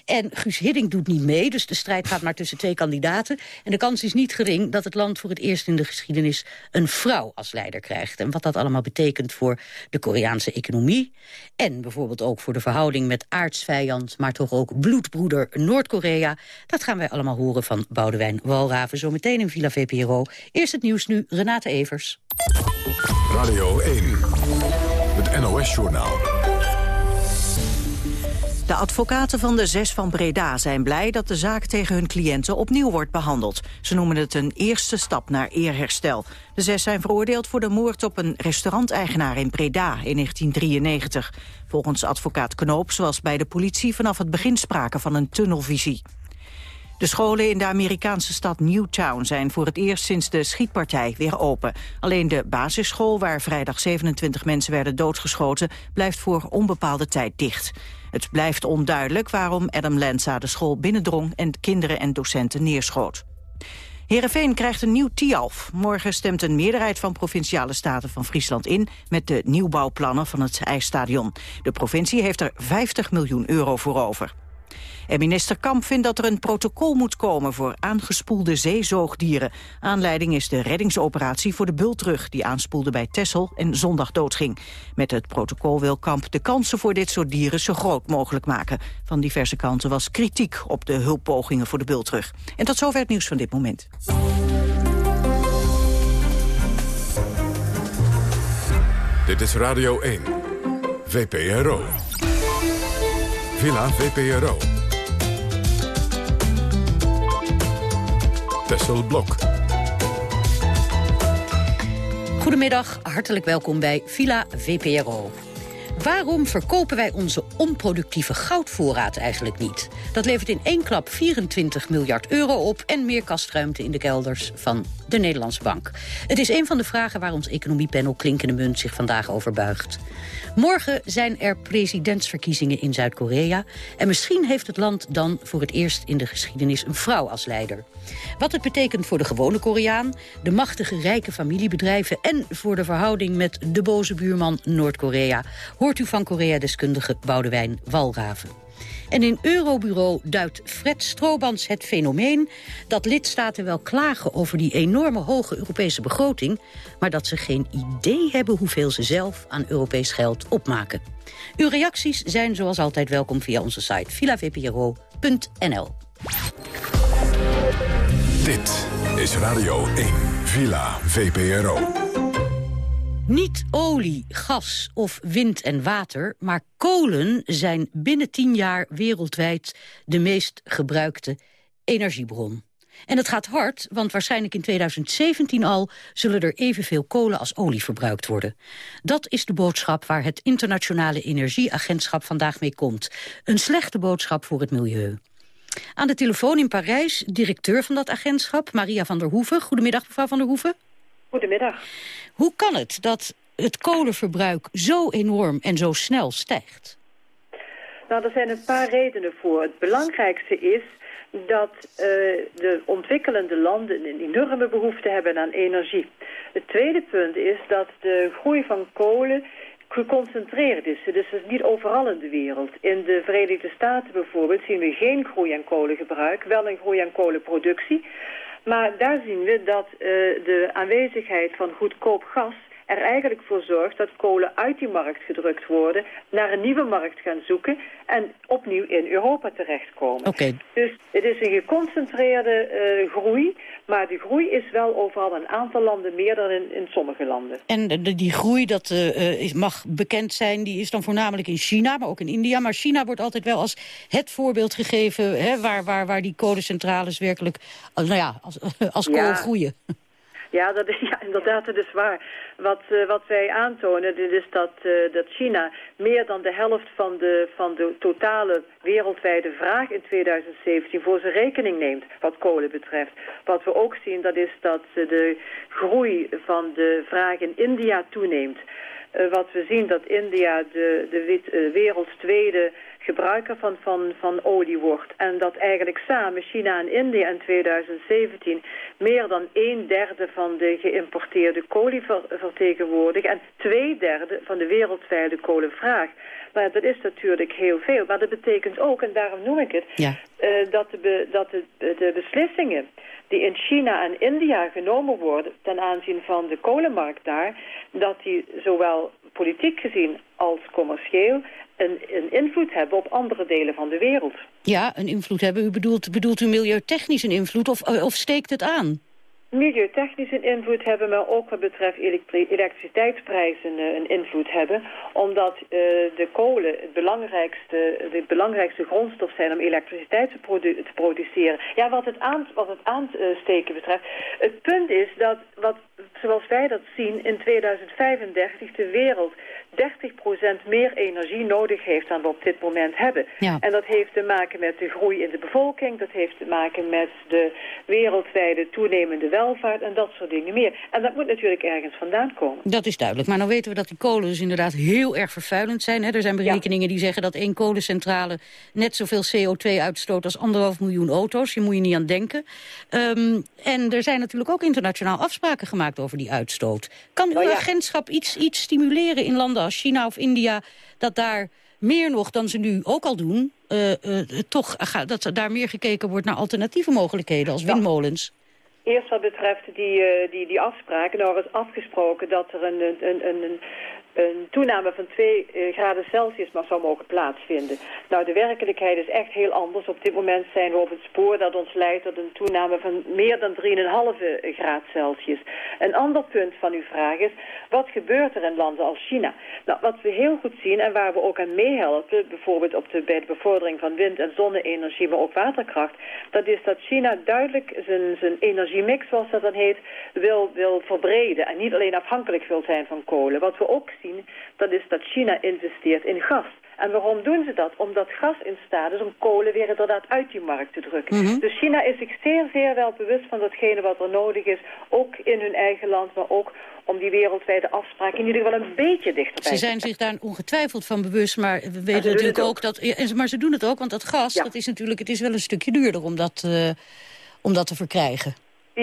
En Guus Hiddink doet niet mee, dus de strijd gaat maar tussen twee kandidaten. En de kans is niet gering dat het land voor het eerst in de geschiedenis... een vrouw als leider krijgt. En wat dat allemaal betekent voor de Koreaanse economie... en bijvoorbeeld ook voor de verhouding met aardsvijand... maar toch ook bloedbroeder Noord-Korea... dat gaan wij allemaal horen van Boudewijn Walraven zometeen in Villa VPRO. Eerst het nieuws nu, Renate Evers. Radio 1, het NOS-journaal. De advocaten van de zes van Breda zijn blij dat de zaak tegen hun cliënten opnieuw wordt behandeld. Ze noemen het een eerste stap naar eerherstel. De zes zijn veroordeeld voor de moord op een restauranteigenaar in Breda in 1993. Volgens advocaat Knoops was bij de politie vanaf het begin sprake van een tunnelvisie. De scholen in de Amerikaanse stad Newtown zijn voor het eerst sinds de schietpartij weer open. Alleen de basisschool, waar vrijdag 27 mensen werden doodgeschoten, blijft voor onbepaalde tijd dicht. Het blijft onduidelijk waarom Adam Lanza de school binnendrong en kinderen en docenten neerschoot. Heerenveen krijgt een nieuw TIALF. Morgen stemt een meerderheid van provinciale staten van Friesland in... met de nieuwbouwplannen van het ijsstadion. De provincie heeft er 50 miljoen euro voor over. En minister Kamp vindt dat er een protocol moet komen voor aangespoelde zeezoogdieren. Aanleiding is de reddingsoperatie voor de bultrug die aanspoelde bij Tessel en zondag doodging. Met het protocol wil Kamp de kansen voor dit soort dieren zo groot mogelijk maken. Van diverse kanten was kritiek op de hulppogingen voor de bultrug. En tot zover het nieuws van dit moment. Dit is Radio 1. VPRO. Villa VPRO. Tessel Blok. Goedemiddag, hartelijk welkom bij Villa VPRO. Waarom verkopen wij onze onproductieve goudvoorraad eigenlijk niet? Dat levert in één klap 24 miljard euro op... en meer kastruimte in de kelders van de Nederlandse Bank. Het is een van de vragen waar ons economiepanel Klinkende Munt zich vandaag over buigt. Morgen zijn er presidentsverkiezingen in Zuid-Korea... en misschien heeft het land dan voor het eerst in de geschiedenis een vrouw als leider. Wat het betekent voor de gewone Koreaan, de machtige rijke familiebedrijven... en voor de verhouding met de boze buurman Noord-Korea... hoort u van Korea-deskundige Boudewijn Walraven. En in Eurobureau duidt Fred Stroobans het fenomeen... dat lidstaten wel klagen over die enorme hoge Europese begroting... maar dat ze geen idee hebben hoeveel ze zelf aan Europees geld opmaken. Uw reacties zijn zoals altijd welkom via onze site villavpro.nl. Dit is Radio 1, Villa VPRO. Niet olie, gas of wind en water, maar kolen zijn binnen tien jaar wereldwijd de meest gebruikte energiebron. En het gaat hard, want waarschijnlijk in 2017 al... zullen er evenveel kolen als olie verbruikt worden. Dat is de boodschap waar het Internationale Energieagentschap vandaag mee komt. Een slechte boodschap voor het milieu. Aan de telefoon in Parijs, directeur van dat agentschap, Maria van der Hoeven. Goedemiddag, mevrouw van der Hoeven. Goedemiddag. Hoe kan het dat het kolenverbruik zo enorm en zo snel stijgt? Nou, er zijn een paar redenen voor. Het belangrijkste is dat uh, de ontwikkelende landen een enorme behoefte hebben aan energie. Het tweede punt is dat de groei van kolen geconcentreerd is. Dus het is niet overal in de wereld. In de Verenigde Staten bijvoorbeeld zien we geen groei aan kolengebruik, wel een groei aan kolenproductie. Maar daar zien we dat uh, de aanwezigheid van goedkoop gas er eigenlijk voor zorgt dat kolen uit die markt gedrukt worden, naar een nieuwe markt gaan zoeken en opnieuw in Europa terechtkomen. Okay. Dus het is een geconcentreerde uh, groei, maar die groei is wel overal een aantal landen meer dan in, in sommige landen. En de, die groei, dat uh, mag bekend zijn, die is dan voornamelijk in China, maar ook in India. Maar China wordt altijd wel als het voorbeeld gegeven hè, waar, waar, waar die kolencentrales werkelijk nou ja, als, *laughs* als kool ja. groeien. Ja, dat, *laughs* ja, inderdaad, dat is waar. Wat, uh, wat wij aantonen dit is dat, uh, dat China meer dan de helft van de, van de totale wereldwijde vraag in 2017 voor zijn rekening neemt, wat kolen betreft. Wat we ook zien, dat is dat uh, de groei van de vraag in India toeneemt. wat we zien dat India de, de werelds tweede gebruiker van, van, van olie wordt. En dat eigenlijk samen China en India in 2017 meer dan een derde van de geïmporteerde kolie ver, vertegenwoordigen. En twee derde van de wereldwijde kolenvraag. Maar dat is natuurlijk heel veel. Maar dat betekent ook, en daarom noem ik het, ja. uh, dat, de, be, dat de, de beslissingen die in China en India genomen worden ten aanzien van de kolenmarkt daar, dat die zowel politiek gezien als commercieel een, een, invloed hebben op andere delen van de wereld. Ja, een invloed hebben. U bedoelt, bedoelt u milieutechnisch een invloed of, of steekt het aan? Milieutechnisch een invloed hebben, maar ook wat betreft elektriciteitsprijzen uh, een invloed hebben. Omdat uh, de kolen het belangrijkste, de belangrijkste grondstof zijn om elektriciteit te, produ te produceren. Ja, wat het, aan, wat het aansteken betreft. Het punt is dat, wat, zoals wij dat zien, in 2035 de wereld 30% meer energie nodig heeft dan we op dit moment hebben. Ja. En dat heeft te maken met de groei in de bevolking, dat heeft te maken met de wereldwijde toenemende welvaart en dat soort dingen meer. En dat moet natuurlijk ergens vandaan komen. Dat is duidelijk. Maar dan weten we dat die kolen dus inderdaad heel erg vervuilend zijn. Hè? Er zijn berekeningen die zeggen dat één kolencentrale net zoveel CO2 uitstoot als anderhalf miljoen auto's. Je moet je niet aan denken. Um, en er zijn natuurlijk ook internationaal afspraken gemaakt over die uitstoot. Kan uw Oh ja. agentschap iets, iets stimuleren in landen als China of India... dat daar meer nog dan ze nu ook al doen... eh, eh, toch ga- dat er daar meer gekeken wordt naar alternatieve mogelijkheden als windmolens? Eerst wat betreft die, eh, die, die afspraken, nou er is afgesproken dat er een, een, een, een, toename van 2 eh, graden Celsius maar zou mogen plaatsvinden. Nou, de werkelijkheid is echt heel anders. Op dit moment zijn we op het spoor dat ons leidt tot een toename van meer dan 3,5 graad Celsius. Een ander punt van uw vraag is, wat gebeurt er in landen als China? Nou, wat we heel goed zien en waar we ook aan meehelpen, bijvoorbeeld op de, bij de bevordering van wind- en zonne-energie, maar ook waterkracht, dat is dat China duidelijk zijn, zijn energiemix, zoals dat dan heet, wil, wil verbreden en niet alleen afhankelijk wil zijn van kolen. Wat we ook zien, dat is dat China investeert in gas. En waarom doen ze dat? Omdat gas in staat is om kolen weer inderdaad uit die markt te drukken. Mhm. Dus China is zich zeer, zeer wel bewust van datgene wat er nodig is. Ook in hun eigen land, maar ook om die wereldwijde afspraken in ieder geval een beetje dichterbij Ze zijn zich daar ongetwijfeld van bewust, maar we weten natuurlijk ook ook. dat... Ja, en- maar ze doen het ook, want dat gas, dat is natuurlijk, het is wel een stukje duurder om dat, eh, om dat te verkrijgen.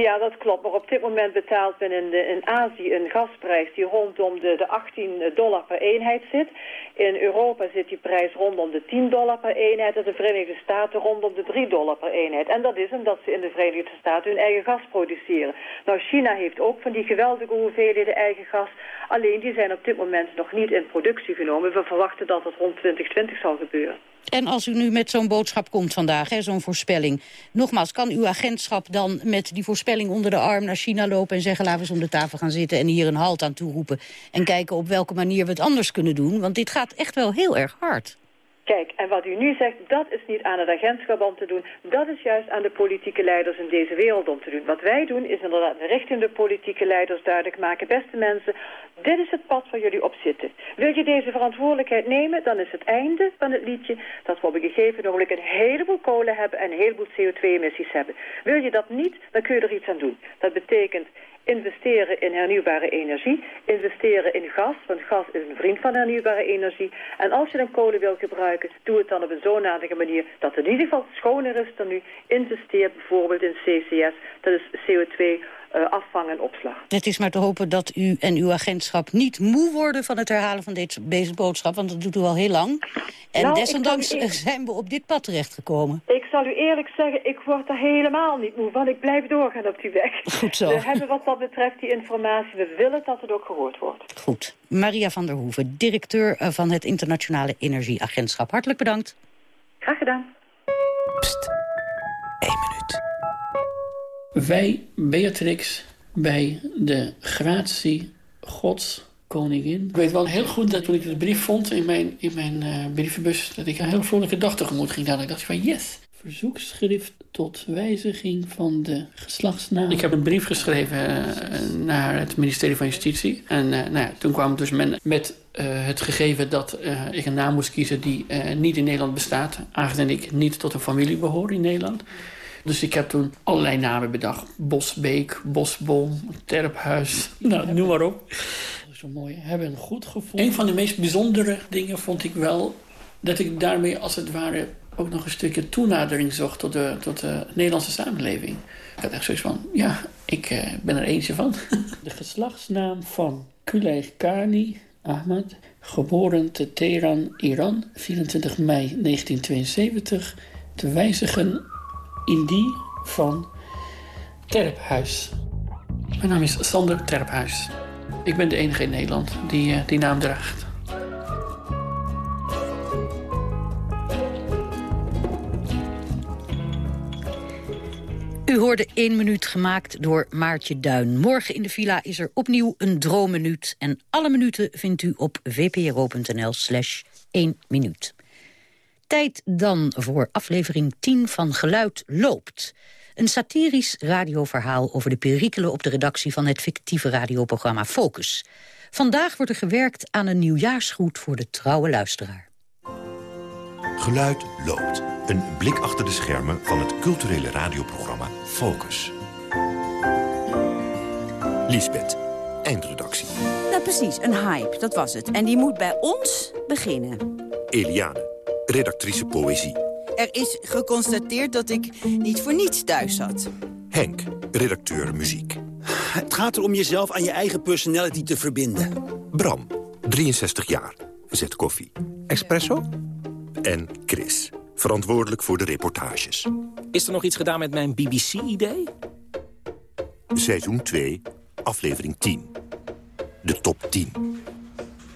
Ja, dat klopt. Maar op dit moment betaalt men in, de, in Azië een gasprijs die rondom de, de 18 dollar per eenheid zit. In Europa zit die prijs rondom de 10 dollar per eenheid en de Verenigde Staten rondom de 3 dollar per eenheid. En dat is omdat ze in de Verenigde Staten hun eigen gas produceren. Nou, China heeft ook van die geweldige hoeveelheden eigen gas. Alleen die zijn op dit moment nog niet in productie genomen. We verwachten dat het rond 2020 zal gebeuren. En als u nu met zo'n boodschap komt vandaag, zo'n voorspelling... nogmaals, kan uw agentschap dan met die voorspelling onder de arm naar China lopen... en zeggen, laten we eens om de tafel gaan zitten en hier een halt aan toeroepen... en kijken op welke manier we het anders kunnen doen? Want dit gaat echt wel heel erg hard. Kijk, en wat u nu zegt, dat is niet aan het agentschap om te doen. Dat is juist aan de politieke leiders in deze wereld om te doen. Wat wij doen is inderdaad richting de politieke leiders duidelijk maken. Beste mensen, dit is het pad waar jullie op zitten. Wil je deze verantwoordelijkheid nemen, dan is het einde van het liedje... dat we op een gegeven ogenblik een heleboel kolen hebben en een heleboel CO2-emissies hebben. Wil je dat niet, dan kun je er iets aan doen. Dat betekent investeren in hernieuwbare energie, investeren in gas, want gas is een vriend van hernieuwbare energie. En als je dan kolen wil gebruiken, doe het dan op een zodanige manier dat het in ieder geval schoner is dan nu. Investeer bijvoorbeeld in CCS, dat is CO2 eh, afvang en opslag. Het is maar te hopen dat u en uw agentschap niet moe worden... van het herhalen van deze, deze boodschap, want dat doet u al heel lang. En Nou, desondanks eh, zijn we op dit pad terechtgekomen. Ik zal u eerlijk zeggen, ik word er helemaal niet moe, want ik blijf doorgaan op die weg. Goed zo. We hebben wat dat betreft die informatie, we willen dat het ook gehoord wordt. Goed. Maria van der Hoeven, directeur eh, van het Internationale Energieagentschap. Hartelijk bedankt. Graag gedaan. Wij, Beatrix, bij de gratie Gods koningin. Ik weet wel heel goed dat toen ik de brief vond in mijn, in mijn eh, brievenbus... dat ik een heel vrolijke dag tegemoet ging gaan. Ik dacht van yes, verzoekschrift tot wijziging van de geslachtsnaam. Ik heb een brief geschreven eh, naar het ministerie van Justitie. En eh, nou ja, toen kwam dus men met het gegeven dat ik een naam moest kiezen die niet in Nederland bestaat. Aangezien ik niet tot een familie behoor in Nederland. Dus ik heb toen allerlei namen bedacht. Bosbeek, Bosboom, Terphuis, nou, noem maar op. Zo mooi, hebben een goed gevoel. Een van de meest bijzondere dingen vond ik wel... dat ik daarmee als het ware ook nog een stukje toenadering zocht... tot de, tot de Nederlandse samenleving. Ik had echt zoiets van, ja, ik eh, ben er eentje van. *laughs* De geslachtsnaam van Kulay Kani Ahmad... geboren te Teheran, Iran, 24 mei 1972... te wijzigen in die van Terphuis. Mijn naam is Sander Terphuis. Ik ben de enige in Nederland die eh, die naam draagt. U hoorde één minuut gemaakt door Maartje Duin. Morgen in de villa is er opnieuw een droomminuut. En alle minuten vindt u op vpro.nl slash 1 minuut. Tijd dan voor aflevering 10 van Geluid Loopt. Een satirisch radioverhaal over de perikelen op de redactie... van het fictieve radioprogramma Focus. Vandaag wordt er gewerkt aan een nieuwjaarsgroet voor de trouwe luisteraar. Geluid loopt. Een blik achter de schermen van het culturele radioprogramma Focus. Lisbeth, eindredactie. Nou precies, een hype, dat was het. En die moet bij ons beginnen. Eliane, redactrice poëzie. Er is geconstateerd dat ik niet voor niets thuis zat. Henk, redacteur muziek. Het gaat erom jezelf aan je eigen personality te verbinden. Bram, 63 jaar, zet koffie. Espresso? En Chris, verantwoordelijk voor de reportages. Is er nog iets gedaan met mijn BBC-idee? Seizoen 2, aflevering 10. De top 10.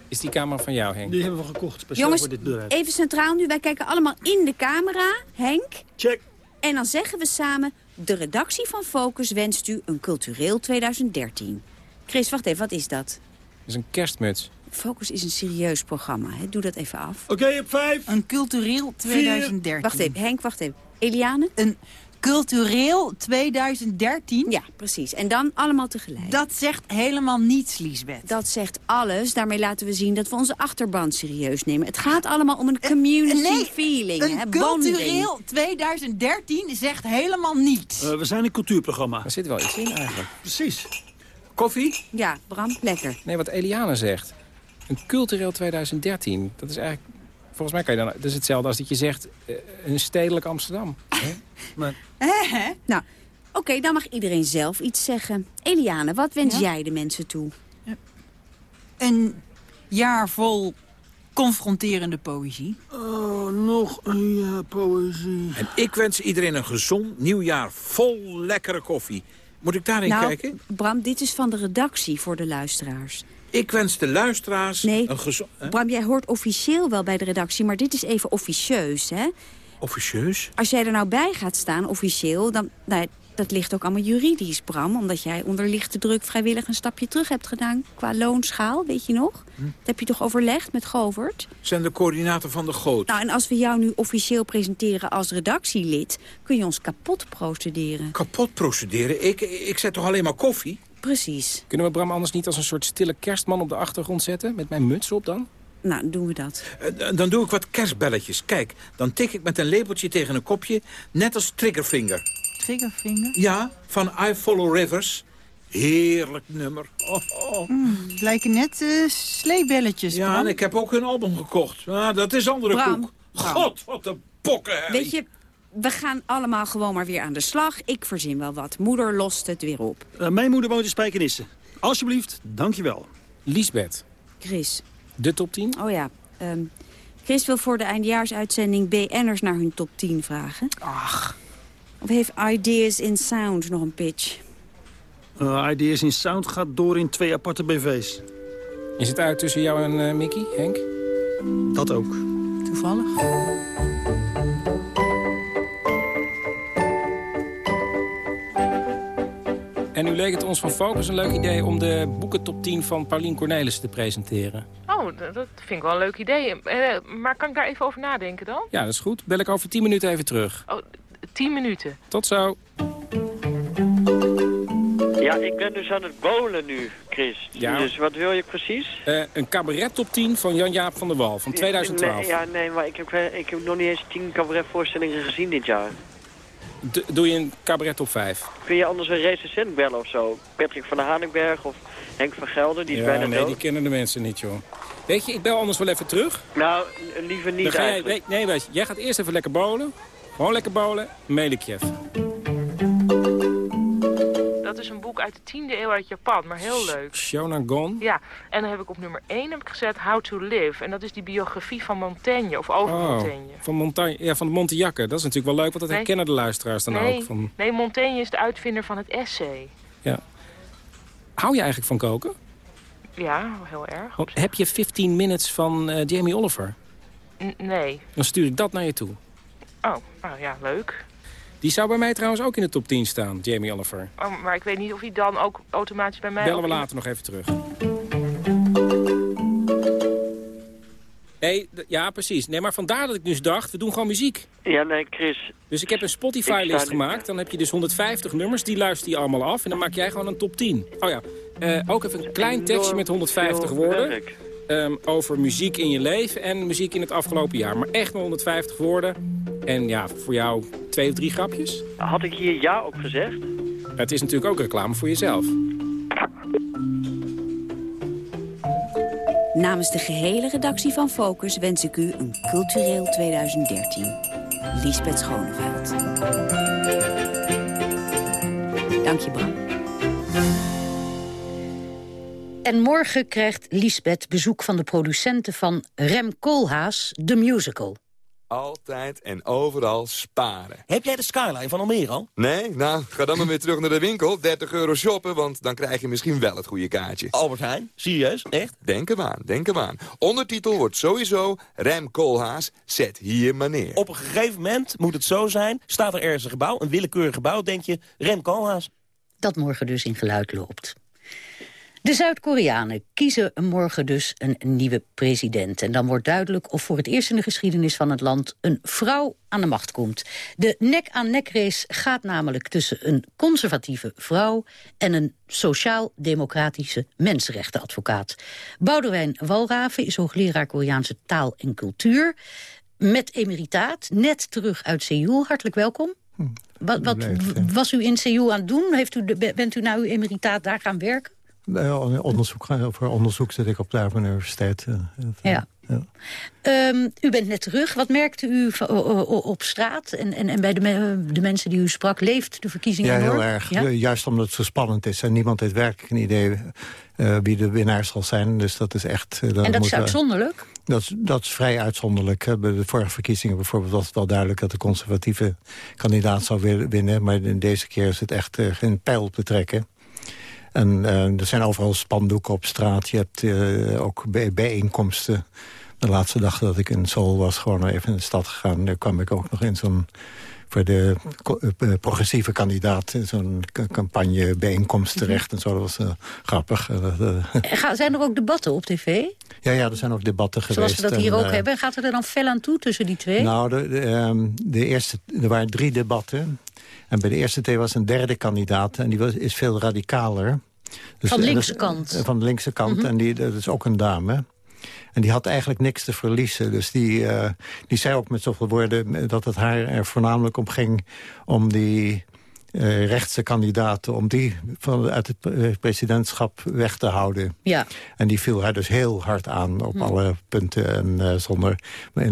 Is die camera van jou, Henk? Die hebben we gekocht, speciaal Jongens, voor dit bedrijf. even centraal nu. Wij kijken allemaal in de camera. Henk? Check. En dan zeggen we samen... de redactie van Focus wenst u een cultureel 2013. Chris, wacht even, wat is dat? Dat is een kerstmuts. Focus is een serieus programma. Hè? Doe dat even af. Oké, op vijf. Een cultureel 2013. Wacht even, Henk, wacht even. Eliane? Een cultureel 2013? Ja, precies. En dan allemaal tegelijk. Dat zegt helemaal niets, Liesbeth. Dat zegt alles. Daarmee laten we zien dat we onze achterban serieus nemen. Het gaat allemaal om een community nee, feeling. Een hè, bonding. cultureel 2013 zegt helemaal niets. Eh, we zijn een cultuurprogramma. Er zit wel iets in eigenlijk. Precies. Koffie? Ja, Bram, lekker. Nee, wat Eliane zegt. Een cultureel 2013. Dat is eigenlijk... Volgens mij kan je dan... Dat is hetzelfde als dat je zegt... eh, een stedelijk Amsterdam. Hè? Maar... Nou, oké, dan mag iedereen zelf iets zeggen. Eliane, wat wens Ja? jij de mensen toe? Een jaar vol confronterende poëzie. Oh, nog een jaar poëzie. En ik wens iedereen een gezond nieuwjaar vol lekkere koffie. Moet ik daarin nou, kijken? Bram, dit is van de redactie voor de luisteraars. Ik wens de luisteraars Nee, een gezond... Bram, jij hoort officieel wel bij de redactie, maar dit is even officieus, hè? Officieus? Als jij er nou bij gaat staan, officieel, dan... Nou, dat ligt ook allemaal juridisch, Bram. Omdat jij onder lichte druk vrijwillig een stapje terug hebt gedaan... qua loonschaal, weet je nog? Hm. Dat heb je toch overlegd met Govert? Zijn de coördinator van de Goot. Nou, en als we jou nu officieel presenteren als redactielid... kun je ons kapot procederen. Kapot procederen? Ik, ik zet toch alleen maar koffie? Precies. Kunnen we Bram anders niet als een soort stille kerstman op de achtergrond zetten? Met mijn muts op dan? Nou, doen we dat. Eh, Dan doe ik wat kerstbelletjes. Kijk, dan tik ik met een lepeltje tegen een kopje, net als Triggerfinger. Triggervinger? Ja, van I Follow Rivers. Heerlijk nummer. Oh, oh. Mm, het lijken net eh, sleebelletjes, Ja, Bram. en ik heb ook hun album gekocht. Ah, dat is andere Bram, koek. Bram. God, wat een pokken. Weet je, we gaan allemaal gewoon maar weer aan de slag. Ik verzin wel wat. Moeder lost het weer op. Eh, mijn moeder woont in Spijkenisse. Alsjeblieft, dankjewel. Lisbeth, Chris. de top 10? Oh ja. ehm, Chris wil voor de eindejaarsuitzending BN'ers naar hun top 10 vragen. Ach. Of heeft Ideas in Sound nog een pitch? Uh, Ideas in Sound gaat door in twee aparte BV's. Is het uit tussen jou en eh, Mickey, Henk? Dat ook. Toevallig. En nu leek het ons van Focus een leuk idee om de boekentop 10 van Paulien Cornelissen te presenteren. Oh, dat vind ik wel een leuk idee. Eh, maar kan ik daar even over nadenken dan? Ja, dat is goed. Bel ik over 10 minuten even terug. Oh, tien minuten. Tot zo. Ja, ik ben dus aan het bowlen nu, Chris. Ja. Dus wat wil je precies? Eh, een cabaret top 10 van Jan-Jaap van der Wal van 2012. Nee, ja, nee, maar ik heb, eh, ik heb nog niet eens tien cabaretvoorstellingen gezien dit jaar. Doe je een cabaret top 5? Kun je anders een recensent bellen of zo? Patrick van der Hanenberg of Henk van Gelder, die is ja, bijna nee, dood. die kennen de mensen niet, joh. Weet je, ik bel anders wel even terug. Nou, liever niet Dan ga jij, nee, nee, weet je, jij gaat eerst even lekker bowlen. Gewoon lekker bowlen, mail ik je even. Is een boek uit de 10e eeuw uit Japan, maar heel leuk. Shonagon. Ja, en dan heb ik op nummer 1 heb ik gezet How to Live. En dat is die biografie van Montaigne, of over Oh, Montaigne. van, Montagne, ja, van de. Dat is natuurlijk wel leuk, want dat Nee. herkennen de luisteraars dan nee, ook. Van, nee, Montaigne is de uitvinder van het essay. ja. Hou je eigenlijk van koken? Ja, heel erg. Heb je 15 minutes van eh, Jamie Oliver? N- nee. Dan stuur ik dat naar je toe. Oh, nou ja, leuk. Die zou bij mij trouwens ook in de top 10 staan, Jamie Oliver. Oh, maar ik weet niet of hij dan ook automatisch bij mij... Bellen we in- later nog even terug. Nee, ja, precies. Nee, maar vandaar dat ik dus dacht, we doen gewoon muziek. Ja, nee, Chris. Dus ik heb een Spotify-list gemaakt. Dan heb je dus 150 nummers, die luister je allemaal af. En dan maak jij gewoon een top 10. Oh ja, eh, ook even een klein tekstje met 150 veel woorden. ehm, over muziek in je leven en muziek in het afgelopen jaar. Maar echt maar 150 woorden. En ja, voor jou twee of drie grapjes. Had ik hier ja op gezegd? Het is natuurlijk ook reclame voor jezelf. Namens de gehele redactie van Focus wens ik u een cultureel 2013. Liesbeth Schoneveld. Dank je, Bram. En morgen krijgt Liesbeth bezoek van de producenten van Rem Koolhaas, The Musical. Altijd en overal sparen. Heb jij de Skyline van Almere al? Nee? Nou, ga dan maar weer terug naar de winkel. 30 euro shoppen, want dan krijg je misschien wel het goede kaartje. Albert Heijn? Serieus? Echt? Denk hem aan, denk hem aan. Ondertitel wordt sowieso Rem Koolhaas, zet hier maar neer. Op een gegeven moment moet het zo zijn. Staat er ergens een gebouw, een willekeurig gebouw, denk je... Rem Koolhaas. Dat morgen dus in geluid loopt. De Zuid-Koreanen kiezen morgen dus een nieuwe president. En dan wordt duidelijk of voor het eerst in de geschiedenis van het land... een vrouw aan de macht komt. De nek-aan-nek-race gaat namelijk tussen een conservatieve vrouw... en een sociaal-democratische mensenrechtenadvocaat. Boudewijn Walraven is hoogleraar Koreaanse taal en cultuur... met emeritaat, net terug uit Seoul. Hartelijk welkom. Wat, wat was u in Seoul aan het doen? Heeft u de, bent u na uw emeritaat daar gaan werken? Nee, onderzoek, voor onderzoek zit ik op de Universiteit. eh, Ja. Ehm, u bent net terug. Wat merkte u op straat en, en, en bij de, me- de mensen die u sprak? Leeft de verkiezingen Ja, door? heel erg. Ja? Eh, Juist omdat het zo spannend is. En niemand heeft werkelijk een idee eh, wie de winnaar zal zijn. Dus dat is echt... eh, En dat is uitzonderlijk? Dat is, dat is vrij uitzonderlijk. Bij de vorige verkiezingen bijvoorbeeld was het wel duidelijk... dat de conservatieve kandidaat zou wi- winnen. Maar in deze keer is het echt eh, geen pijl op te trekken. En eh, er zijn overal spandoeken op straat. Je hebt eh, ook bij- bijeenkomsten. De laatste dag dat ik in Seoul was, gewoon even in de stad gegaan. Daar kwam ik ook nog in zo'n voor de eh, progressieve kandidaat... in zo'n ca- campagne bijeenkomst terecht. En zo, dat was eh, grappig. *laughs* Zijn er ook debatten op tv? ja, ja, er zijn ook debatten geweest. Zoals we dat hier en, ook hebben. Gaat er er dan fel aan toe tussen die twee? nou, de, de, ehm, de eerste, er waren drie debatten. En bij de eerste twee was een derde kandidaat. En die was, is veel radicaler. Dus, Van de eh, linkse kant. eh, Van de linkse kant. Mhm. En die, dat is ook een dame. En die had eigenlijk niks te verliezen. Dus die, eh, die zei ook met zoveel woorden dat het haar er voornamelijk om ging... om die eh, rechtse kandidaten, om die van, uit het eh, presidentschap weg te houden. Ja. En die viel haar dus heel hard aan op Hm. alle punten. En eh, zonder,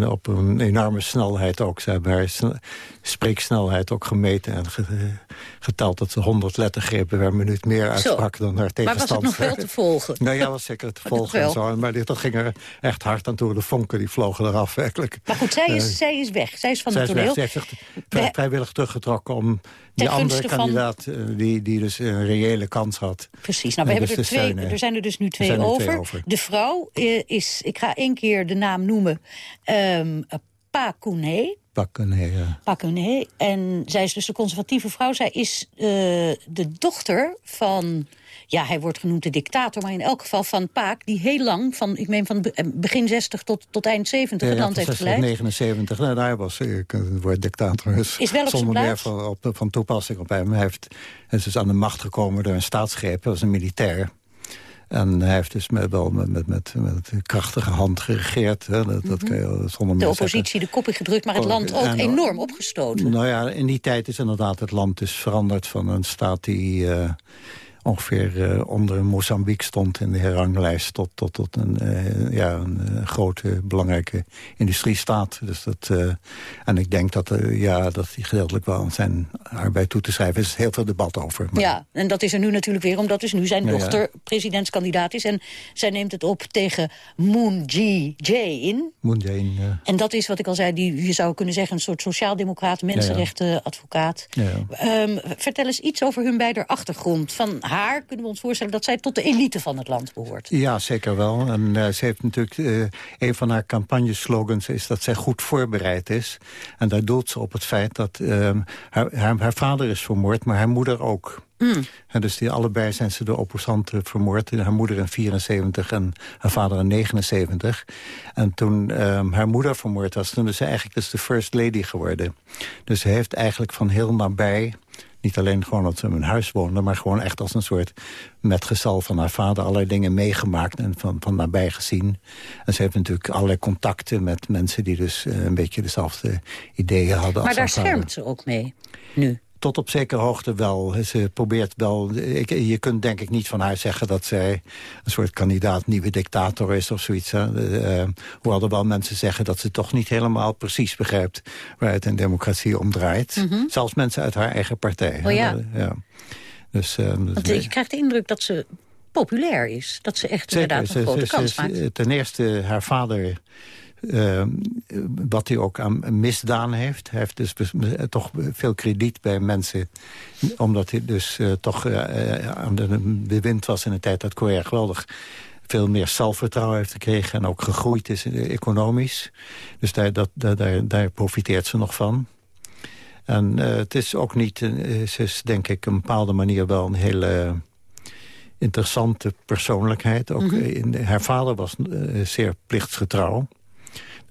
op een enorme snelheid ook. Ze hebben haar sne- spreeksnelheid ook gemeten en ge- geteld dat ze 100 lettergrepen per minuut meer uitsprak dan haar Maar was het tegenstander. nog wel te volgen? Nou ja, was zeker te *laughs* volgen en wel. zo. Maar dit, dat ging er echt hard aan toe. De vonken die vlogen eraf, *laughs* werkelijk. Maar goed, zij is, zij is weg. Zij is van zij het toneel. weg. Zij heeft zich vrij- vrijwillig teruggetrokken om die andere van- kandidaat... eh, die, die dus een reële kans had. Precies. Nou, we hebben er, dus te twee, er zijn er dus nu Er twee er over. twee over. De vrouw eh, is, ik ga één keer de naam noemen, ehm Pa Koene. Pakken, nee, ja. En zij is dus de conservatieve vrouw. Zij is eh, de dochter van... Ja, hij wordt genoemd de dictator, maar in elk geval van Paak... die heel lang, van, ik meen van eh, begin 60 tot, tot eind 70 het land heeft 60 tot geleid. 79, nou, daar was ik, het woord dictator. Dus Is wel op zonder meer van, op, van toepassing op hem. Hij, heeft, hij is dus aan de macht gekomen door een staatsgreep, hij was een militair. En hij heeft dus met, wel met, met, met, krachtige hand geregeerd. Hè. Dat, dat kan je zonder Mhm. De zeggen. oppositie de koppie gedrukt, maar het Oh, land ook en- enorm opgestoten. Nou ja, in die tijd is inderdaad het land dus veranderd van een staat die eh, ongeveer eh, onder Mozambique stond in de ranglijst tot, tot, tot een, eh, ja, een eh, grote, belangrijke industriestaat. Dus dat, en ik denk dat, eh, ja, dat die gedeeltelijk wel aan zijn arbeid toe te schrijven is. Heel veel debat over. Maar- Ja, en dat is er nu natuurlijk weer, omdat dus nu zijn Ja, ja. dochter presidentskandidaat is. En zij neemt het op tegen Moon Jae-in. Moon Jae-in, ja. En dat is wat ik al zei, die, je zou kunnen zeggen... een soort sociaaldemocraat, mensenrechtenadvocaat. Ja. Ehm, vertel eens iets over hun beider achtergrond. Van haar haar kunnen we ons voorstellen dat zij tot de elite van het land behoort. Ja, zeker wel. En uh, ze heeft natuurlijk, uh, een van haar campagneslogans is dat zij goed voorbereid is. En daar doelt ze op het feit dat uh, haar, haar, haar, vader is vermoord, maar haar moeder ook. Mm. En dus die allebei zijn ze door opposanten vermoord. Haar moeder in 74 en haar vader in 79. En toen um, haar moeder vermoord was, toen is ze eigenlijk dus de first lady geworden. Dus ze heeft eigenlijk van heel nabij niet alleen gewoon dat ze in hun huis woonde... maar gewoon echt als een soort metgezel van haar vader... allerlei dingen meegemaakt en van, van nabij gezien. En ze heeft natuurlijk allerlei contacten met mensen... die dus uh, een beetje dezelfde ideeën hadden maar als daar haar schermt ze ook mee, nu. Tot op zekere hoogte wel. Ze probeert wel... Ik, je kunt denk ik niet van haar zeggen dat zij een soort kandidaat nieuwe dictator is of zoiets. Uh, hoewel er wel mensen zeggen dat ze toch niet helemaal precies begrijpt waar het een democratie om draait. Mm -hmm. Zelfs mensen uit haar eigen partij. Oh ja. ja. Dus, uh, Want je krijgt de indruk dat ze populair is. Dat ze echt Zeker, inderdaad een ze, grote ze, kans ze, maakt. Ten eerste, haar vader uh, wat hij ook aan misdaan heeft. Hij heeft dus toch veel krediet bij mensen. Omdat hij dus uh, toch uh, aan de bewind was in de tijd dat Korea geweldig veel meer zelfvertrouwen heeft gekregen... en ook gegroeid is economisch. Dus daar, dat, daar, daar profiteert ze nog van. En het is ook niet... ze is denk ik op een bepaalde manier wel een hele interessante persoonlijkheid. Ook Mhm. mm -hmm. in, haar vader was zeer plichtsgetrouw.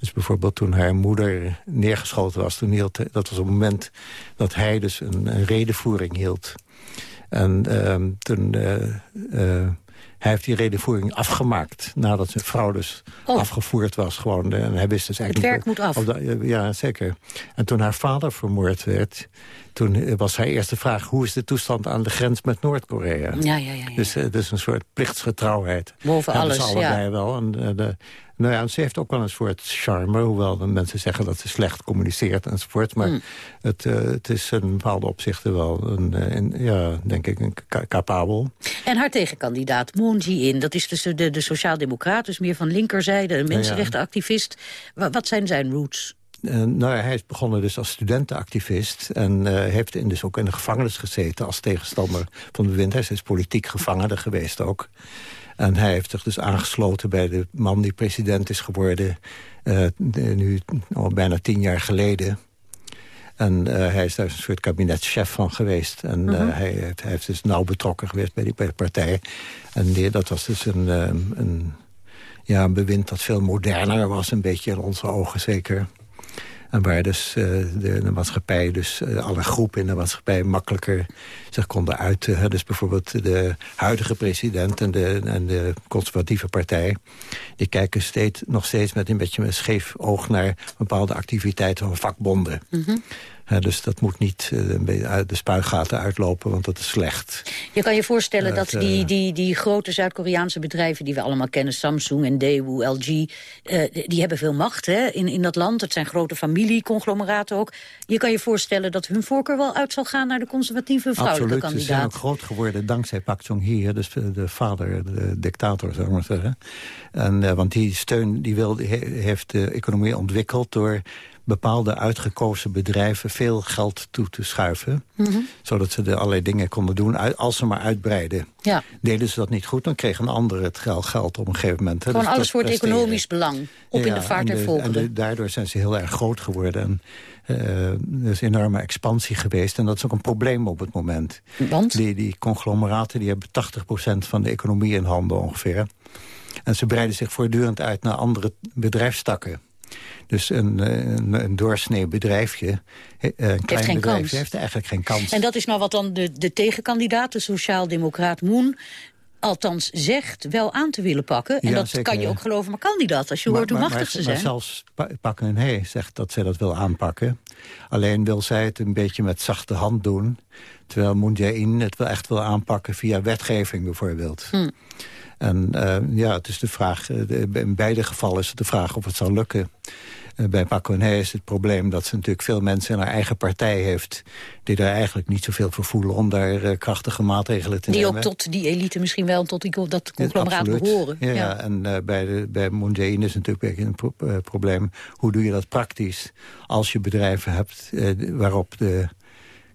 Dus bijvoorbeeld toen haar moeder neergeschoten was... Toen hield, dat was op het moment dat hij dus een, een redenvoering hield. En uh, toen... Uh, uh, hij heeft die redenvoering afgemaakt nadat zijn vrouw dus oh. afgevoerd was. Gewoon, en hij wist dus eigenlijk het werk moet af. De, ja, zeker. En toen haar vader vermoord werd... toen was haar eerste vraag... hoe is de toestand aan de grens met Noord-Korea? Ja, ja, ja, ja. Dus het is een soort plichtsgetrouwheid. Boven alles, ze allebei ja. wel. En, de, nou ja, ze heeft ook wel een soort charme... hoewel mensen zeggen dat ze slecht communiceert enzovoort. Maar Mm. het, uh, het is in bepaalde opzichten wel, een, een, ja, denk ik, een capabel. En haar tegenkandidaat, Moon Jae-in, dat is dus de, de sociaaldemocraat... dus meer van linkerzijde, een mensenrechtenactivist. Wat, wat zijn zijn roots? Uh, nou ja, hij is begonnen dus als studentenactivist... en uh, heeft in, dus ook in de gevangenis gezeten als tegenstander van de bewind. Hij is politiek gevangene geweest ook. En hij heeft zich dus aangesloten bij de man die president is geworden... Uh, de, nu al bijna tien jaar geleden. En hij is daar een soort kabinetschef van geweest. En Mhm. -huh. hij, heeft, hij heeft dus nauw betrokken geweest bij die bij de partij. En die, dat was dus een... een ja, een bewind dat veel moderner was, een beetje in onze ogen zeker. En waar dus uh, de, maatschappij, dus uh, alle groepen in de maatschappij makkelijker zich konden uiten. Dus bijvoorbeeld de huidige president en de, en de conservatieve partij... die kijken steeds, nog steeds met een beetje een scheef oog naar bepaalde activiteiten van vakbonden. -hmm. Dus dat moet niet uh, uit de spuigaten uitlopen, want dat is slecht. Je kan je voorstellen dat die, die, die grote Zuid-Koreaanse bedrijven... die we allemaal kennen, Samsung en Daewoo, LG... Uh, die hebben veel macht hè, in, in dat land. Het zijn grote familieconglomeraten ook. Je kan je voorstellen dat hun voorkeur wel uit zal gaan... naar de conservatieve vrouwelijke Absoluut, kandidaat. ze zijn ook groot geworden dankzij Pak Chung-hee... dus de vader, de dictator, zou ik maar zeggen. En, uh, want die steun die wil, heeft de economie ontwikkeld... door bepaalde uitgekozen bedrijven veel geld toe te schuiven. Mm -hmm. Zodat ze er allerlei dingen konden doen als ze maar uitbreiden. Ja. Deden ze dat niet goed, dan kreeg een ander het geld op een gegeven moment. Gewoon dus alles voor het economisch belang. Op ja, in de vaart. En de, daardoor zijn ze heel erg groot geworden. En uh, er is enorme expansie geweest. En dat is ook een probleem op het moment. Want? Die, die conglomeraten die hebben 80% van de economie in handen ongeveer. En ze breiden zich voortdurend uit naar andere bedrijfstakken. Dus een, een, een doorsnee bedrijfje, een klein heeft kans. heeft eigenlijk geen kans. En dat is nou wat dan de, de tegenkandidaat, de sociaaldemocraat Moon althans zegt wel aan te willen pakken. En Ja, dat zeker, kan je ook geloven, maar kan die dat? Als je Maar- hoort hoe maar- machtig maar, ze Maar zijn. zelfs Pa- Pak en Hee zegt dat zij dat wil aanpakken. Alleen wil zij het een beetje met zachte hand doen. Terwijl Moon Jae-in het wel echt wil aanpakken via wetgeving bijvoorbeeld. Hm. En eh, ja, het is de vraag, eh, in beide gevallen is het de vraag of het zal lukken. Eh, bij Geun-hye is het probleem dat ze natuurlijk veel mensen in haar eigen partij heeft... die daar eigenlijk niet zoveel voor voelen om daar krachtige maatregelen te Die nemen. ook tot die elite misschien wel, tot die, dat conglomeraat behoren. Ja, ja. en bij, de, bij Moon Jae-in is natuurlijk een beetje een pro- eh, probleem. Hoe doe je dat praktisch als je bedrijven hebt waarop de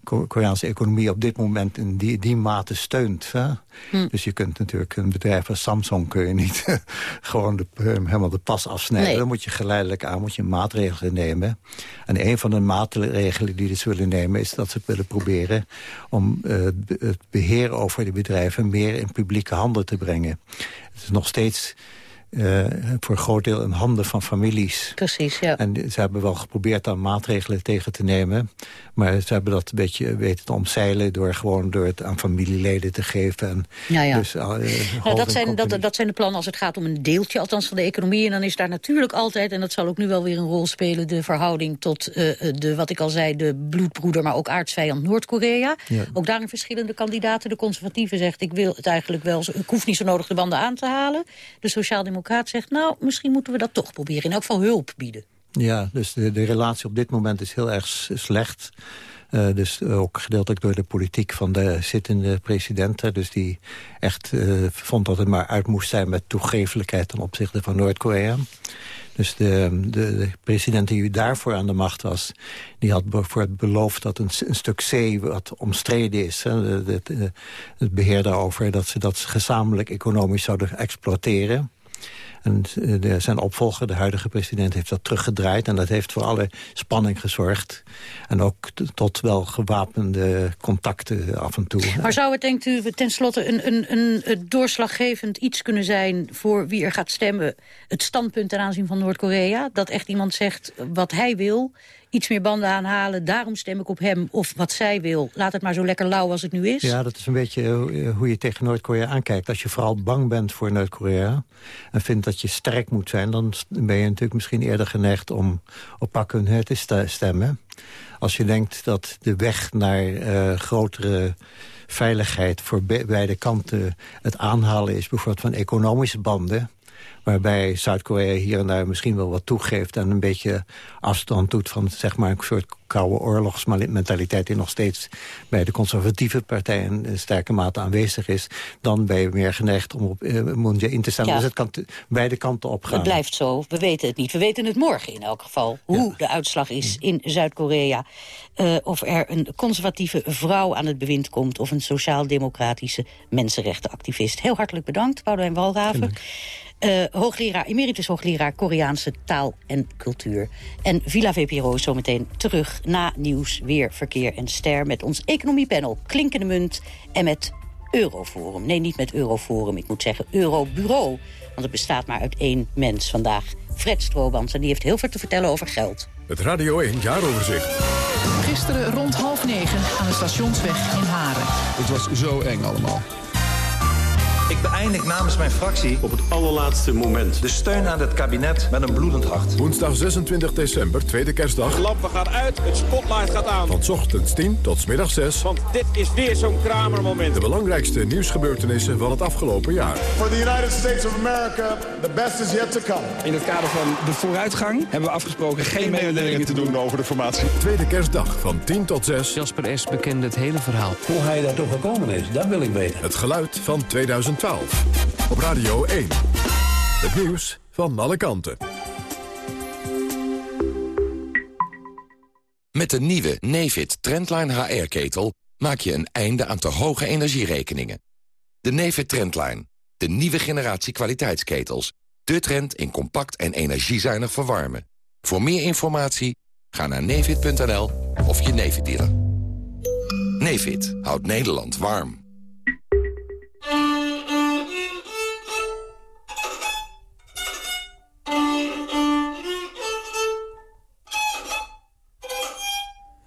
Koreaanse economie op dit moment in die, die mate steunt. Hè? Hm. Dus je kunt natuurlijk een bedrijf als Samsung kun je niet *laughs* gewoon de, eh, helemaal de pas afsnijden. Nee. Dan moet je geleidelijk aan moet je maatregelen nemen. En een van de maatregelen die ze willen nemen is dat ze willen proberen om eh, het beheer over die bedrijven meer in publieke handen te brengen. Het is nog steeds eh, voor een groot deel in handen van families. Precies, ja. En ze hebben wel geprobeerd daar maatregelen tegen te nemen. Maar ze hebben dat een beetje weten te omzeilen... door gewoon door het aan familieleden te geven. En Ja, ja. Dus, eh, Nou, dat, zijn, dat, dat zijn de plannen als het gaat om een deeltje althans van de economie. En dan is daar natuurlijk altijd, en dat zal ook nu wel weer een rol spelen... de verhouding tot eh, de, wat ik al zei, de bloedbroeder... maar ook aardsvijand Noord-Korea. Ja. Ook daarin verschillende kandidaten. De conservatieve zegt, ik wil het eigenlijk wel... ik hoef niet zo nodig de banden aan te halen. De zegt, nou, misschien moeten we dat toch proberen. In elk geval hulp bieden. Ja, dus de, de relatie op dit moment is heel erg slecht. Eh, dus ook gedeeltelijk door de politiek van de zittende president. Dus die echt eh, vond dat het maar uit moest zijn met toegevelijkheid ten opzichte van Noord-Korea. Dus de, de, de president die daarvoor aan de macht was... die had bijvoorbeeld beloofd dat een, een stuk zee wat omstreden is... Hè, de- het beheer daarover, dat ze dat gezamenlijk economisch zouden exploiteren... En eh, de, zijn opvolger, de huidige president, heeft dat teruggedraaid. En dat heeft voor alle spanning gezorgd. En ook tot wel gewapende contacten af en toe. Maar zou het, denkt u, tenslotte een, een, een, een doorslaggevend iets kunnen zijn... voor wie er gaat stemmen, het standpunt ten aanzien van Noord-Korea? Dat echt iemand zegt wat hij wil, iets meer banden aanhalen... daarom stem ik op hem, of wat zij wil. Laat het maar zo lekker lauw als het nu is. Ja, dat is een beetje eh, hoe je tegen Noord-Korea aankijkt. Als je vooral bang bent voor Noord-Korea... en vindt dat je sterk moet zijn... dan ben je natuurlijk misschien eerder geneigd om op Park Geun-hye te stemmen. Als je denkt dat de weg naar eh, grotere veiligheid... voor be- beide kanten het aanhalen is bijvoorbeeld van economische banden waarbij Zuid-Korea hier en daar misschien wel wat toegeeft... en een beetje afstand doet van zeg maar, een soort koude oorlogsmentaliteit... die nog steeds bij de conservatieve partij in sterke mate aanwezig is... dan ben je meer geneigd om op uh, Moon Jae-in te. Ja. Dus het kan beide kanten opgaan. Het blijft zo. We weten het niet. We weten het morgen in elk geval. Hoe de uitslag is in Zuid-Korea. Eh, of er een conservatieve vrouw aan het bewind komt... of een sociaal-democratische mensenrechtenactivist. Heel hartelijk bedankt, Boudewijn Walraven. Eh, hoogleraar, emeritus hoogleraar Koreaanse taal en cultuur. En Villa VPRO is zometeen terug na nieuws, weer, verkeer en ster... met ons economiepanel Klinkende Munt en met Euroforum. Nee, niet met Euroforum, ik moet zeggen Eurobureau. Want het bestaat maar uit één mens vandaag. Fred Stroobans, en die heeft heel veel te vertellen over geld. Het Radio 1 Jaaroverzicht. Gisteren rond half negen aan de stationsweg in Haren. Het was zo eng allemaal. Ik beëindig namens mijn fractie op het allerlaatste moment de steun aan het kabinet met een bloedend hart. Woensdag 26 december, tweede kerstdag. De lampen gaan uit, het spotlight gaat aan. Van 's ochtends 10 tot 's middags 6. Want dit is weer zo'n kramermoment. De belangrijkste nieuwsgebeurtenissen van het afgelopen jaar. For the United States of America, the best is yet to come. In het kader van de vooruitgang hebben we afgesproken geen mededelingen te doen over de formatie. Tweede kerstdag van 10 tot 6. Jasper S. bekende het hele verhaal. Hoe hij daar toch gekomen is, dat wil ik weten. Het geluid van 2012. Op Radio 1. Het nieuws van alle kanten. Met de nieuwe Nefit Trendline HR-ketel maak je een einde aan te hoge energierekeningen. De Nefit Trendline, de nieuwe generatie kwaliteitsketels. De trend in compact en energiezuinig verwarmen. Voor meer informatie ga naar nefit.nl of je Nefit dealer. Nefit houdt Nederland warm.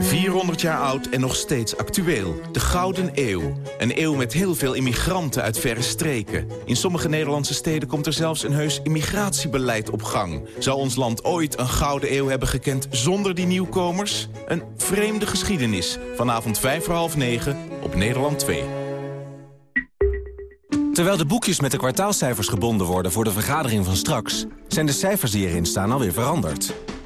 400 jaar oud en nog steeds actueel. De Gouden Eeuw. Een eeuw met heel veel immigranten uit verre streken. In sommige Nederlandse steden komt er zelfs een heus immigratiebeleid op gang. Zou ons land ooit een Gouden Eeuw hebben gekend zonder die nieuwkomers? Een vreemde geschiedenis. Vanavond 5 voor half 9 op Nederland 2. Terwijl de boekjes met de kwartaalcijfers gebonden worden voor de vergadering van straks... zijn de cijfers die erin staan alweer veranderd.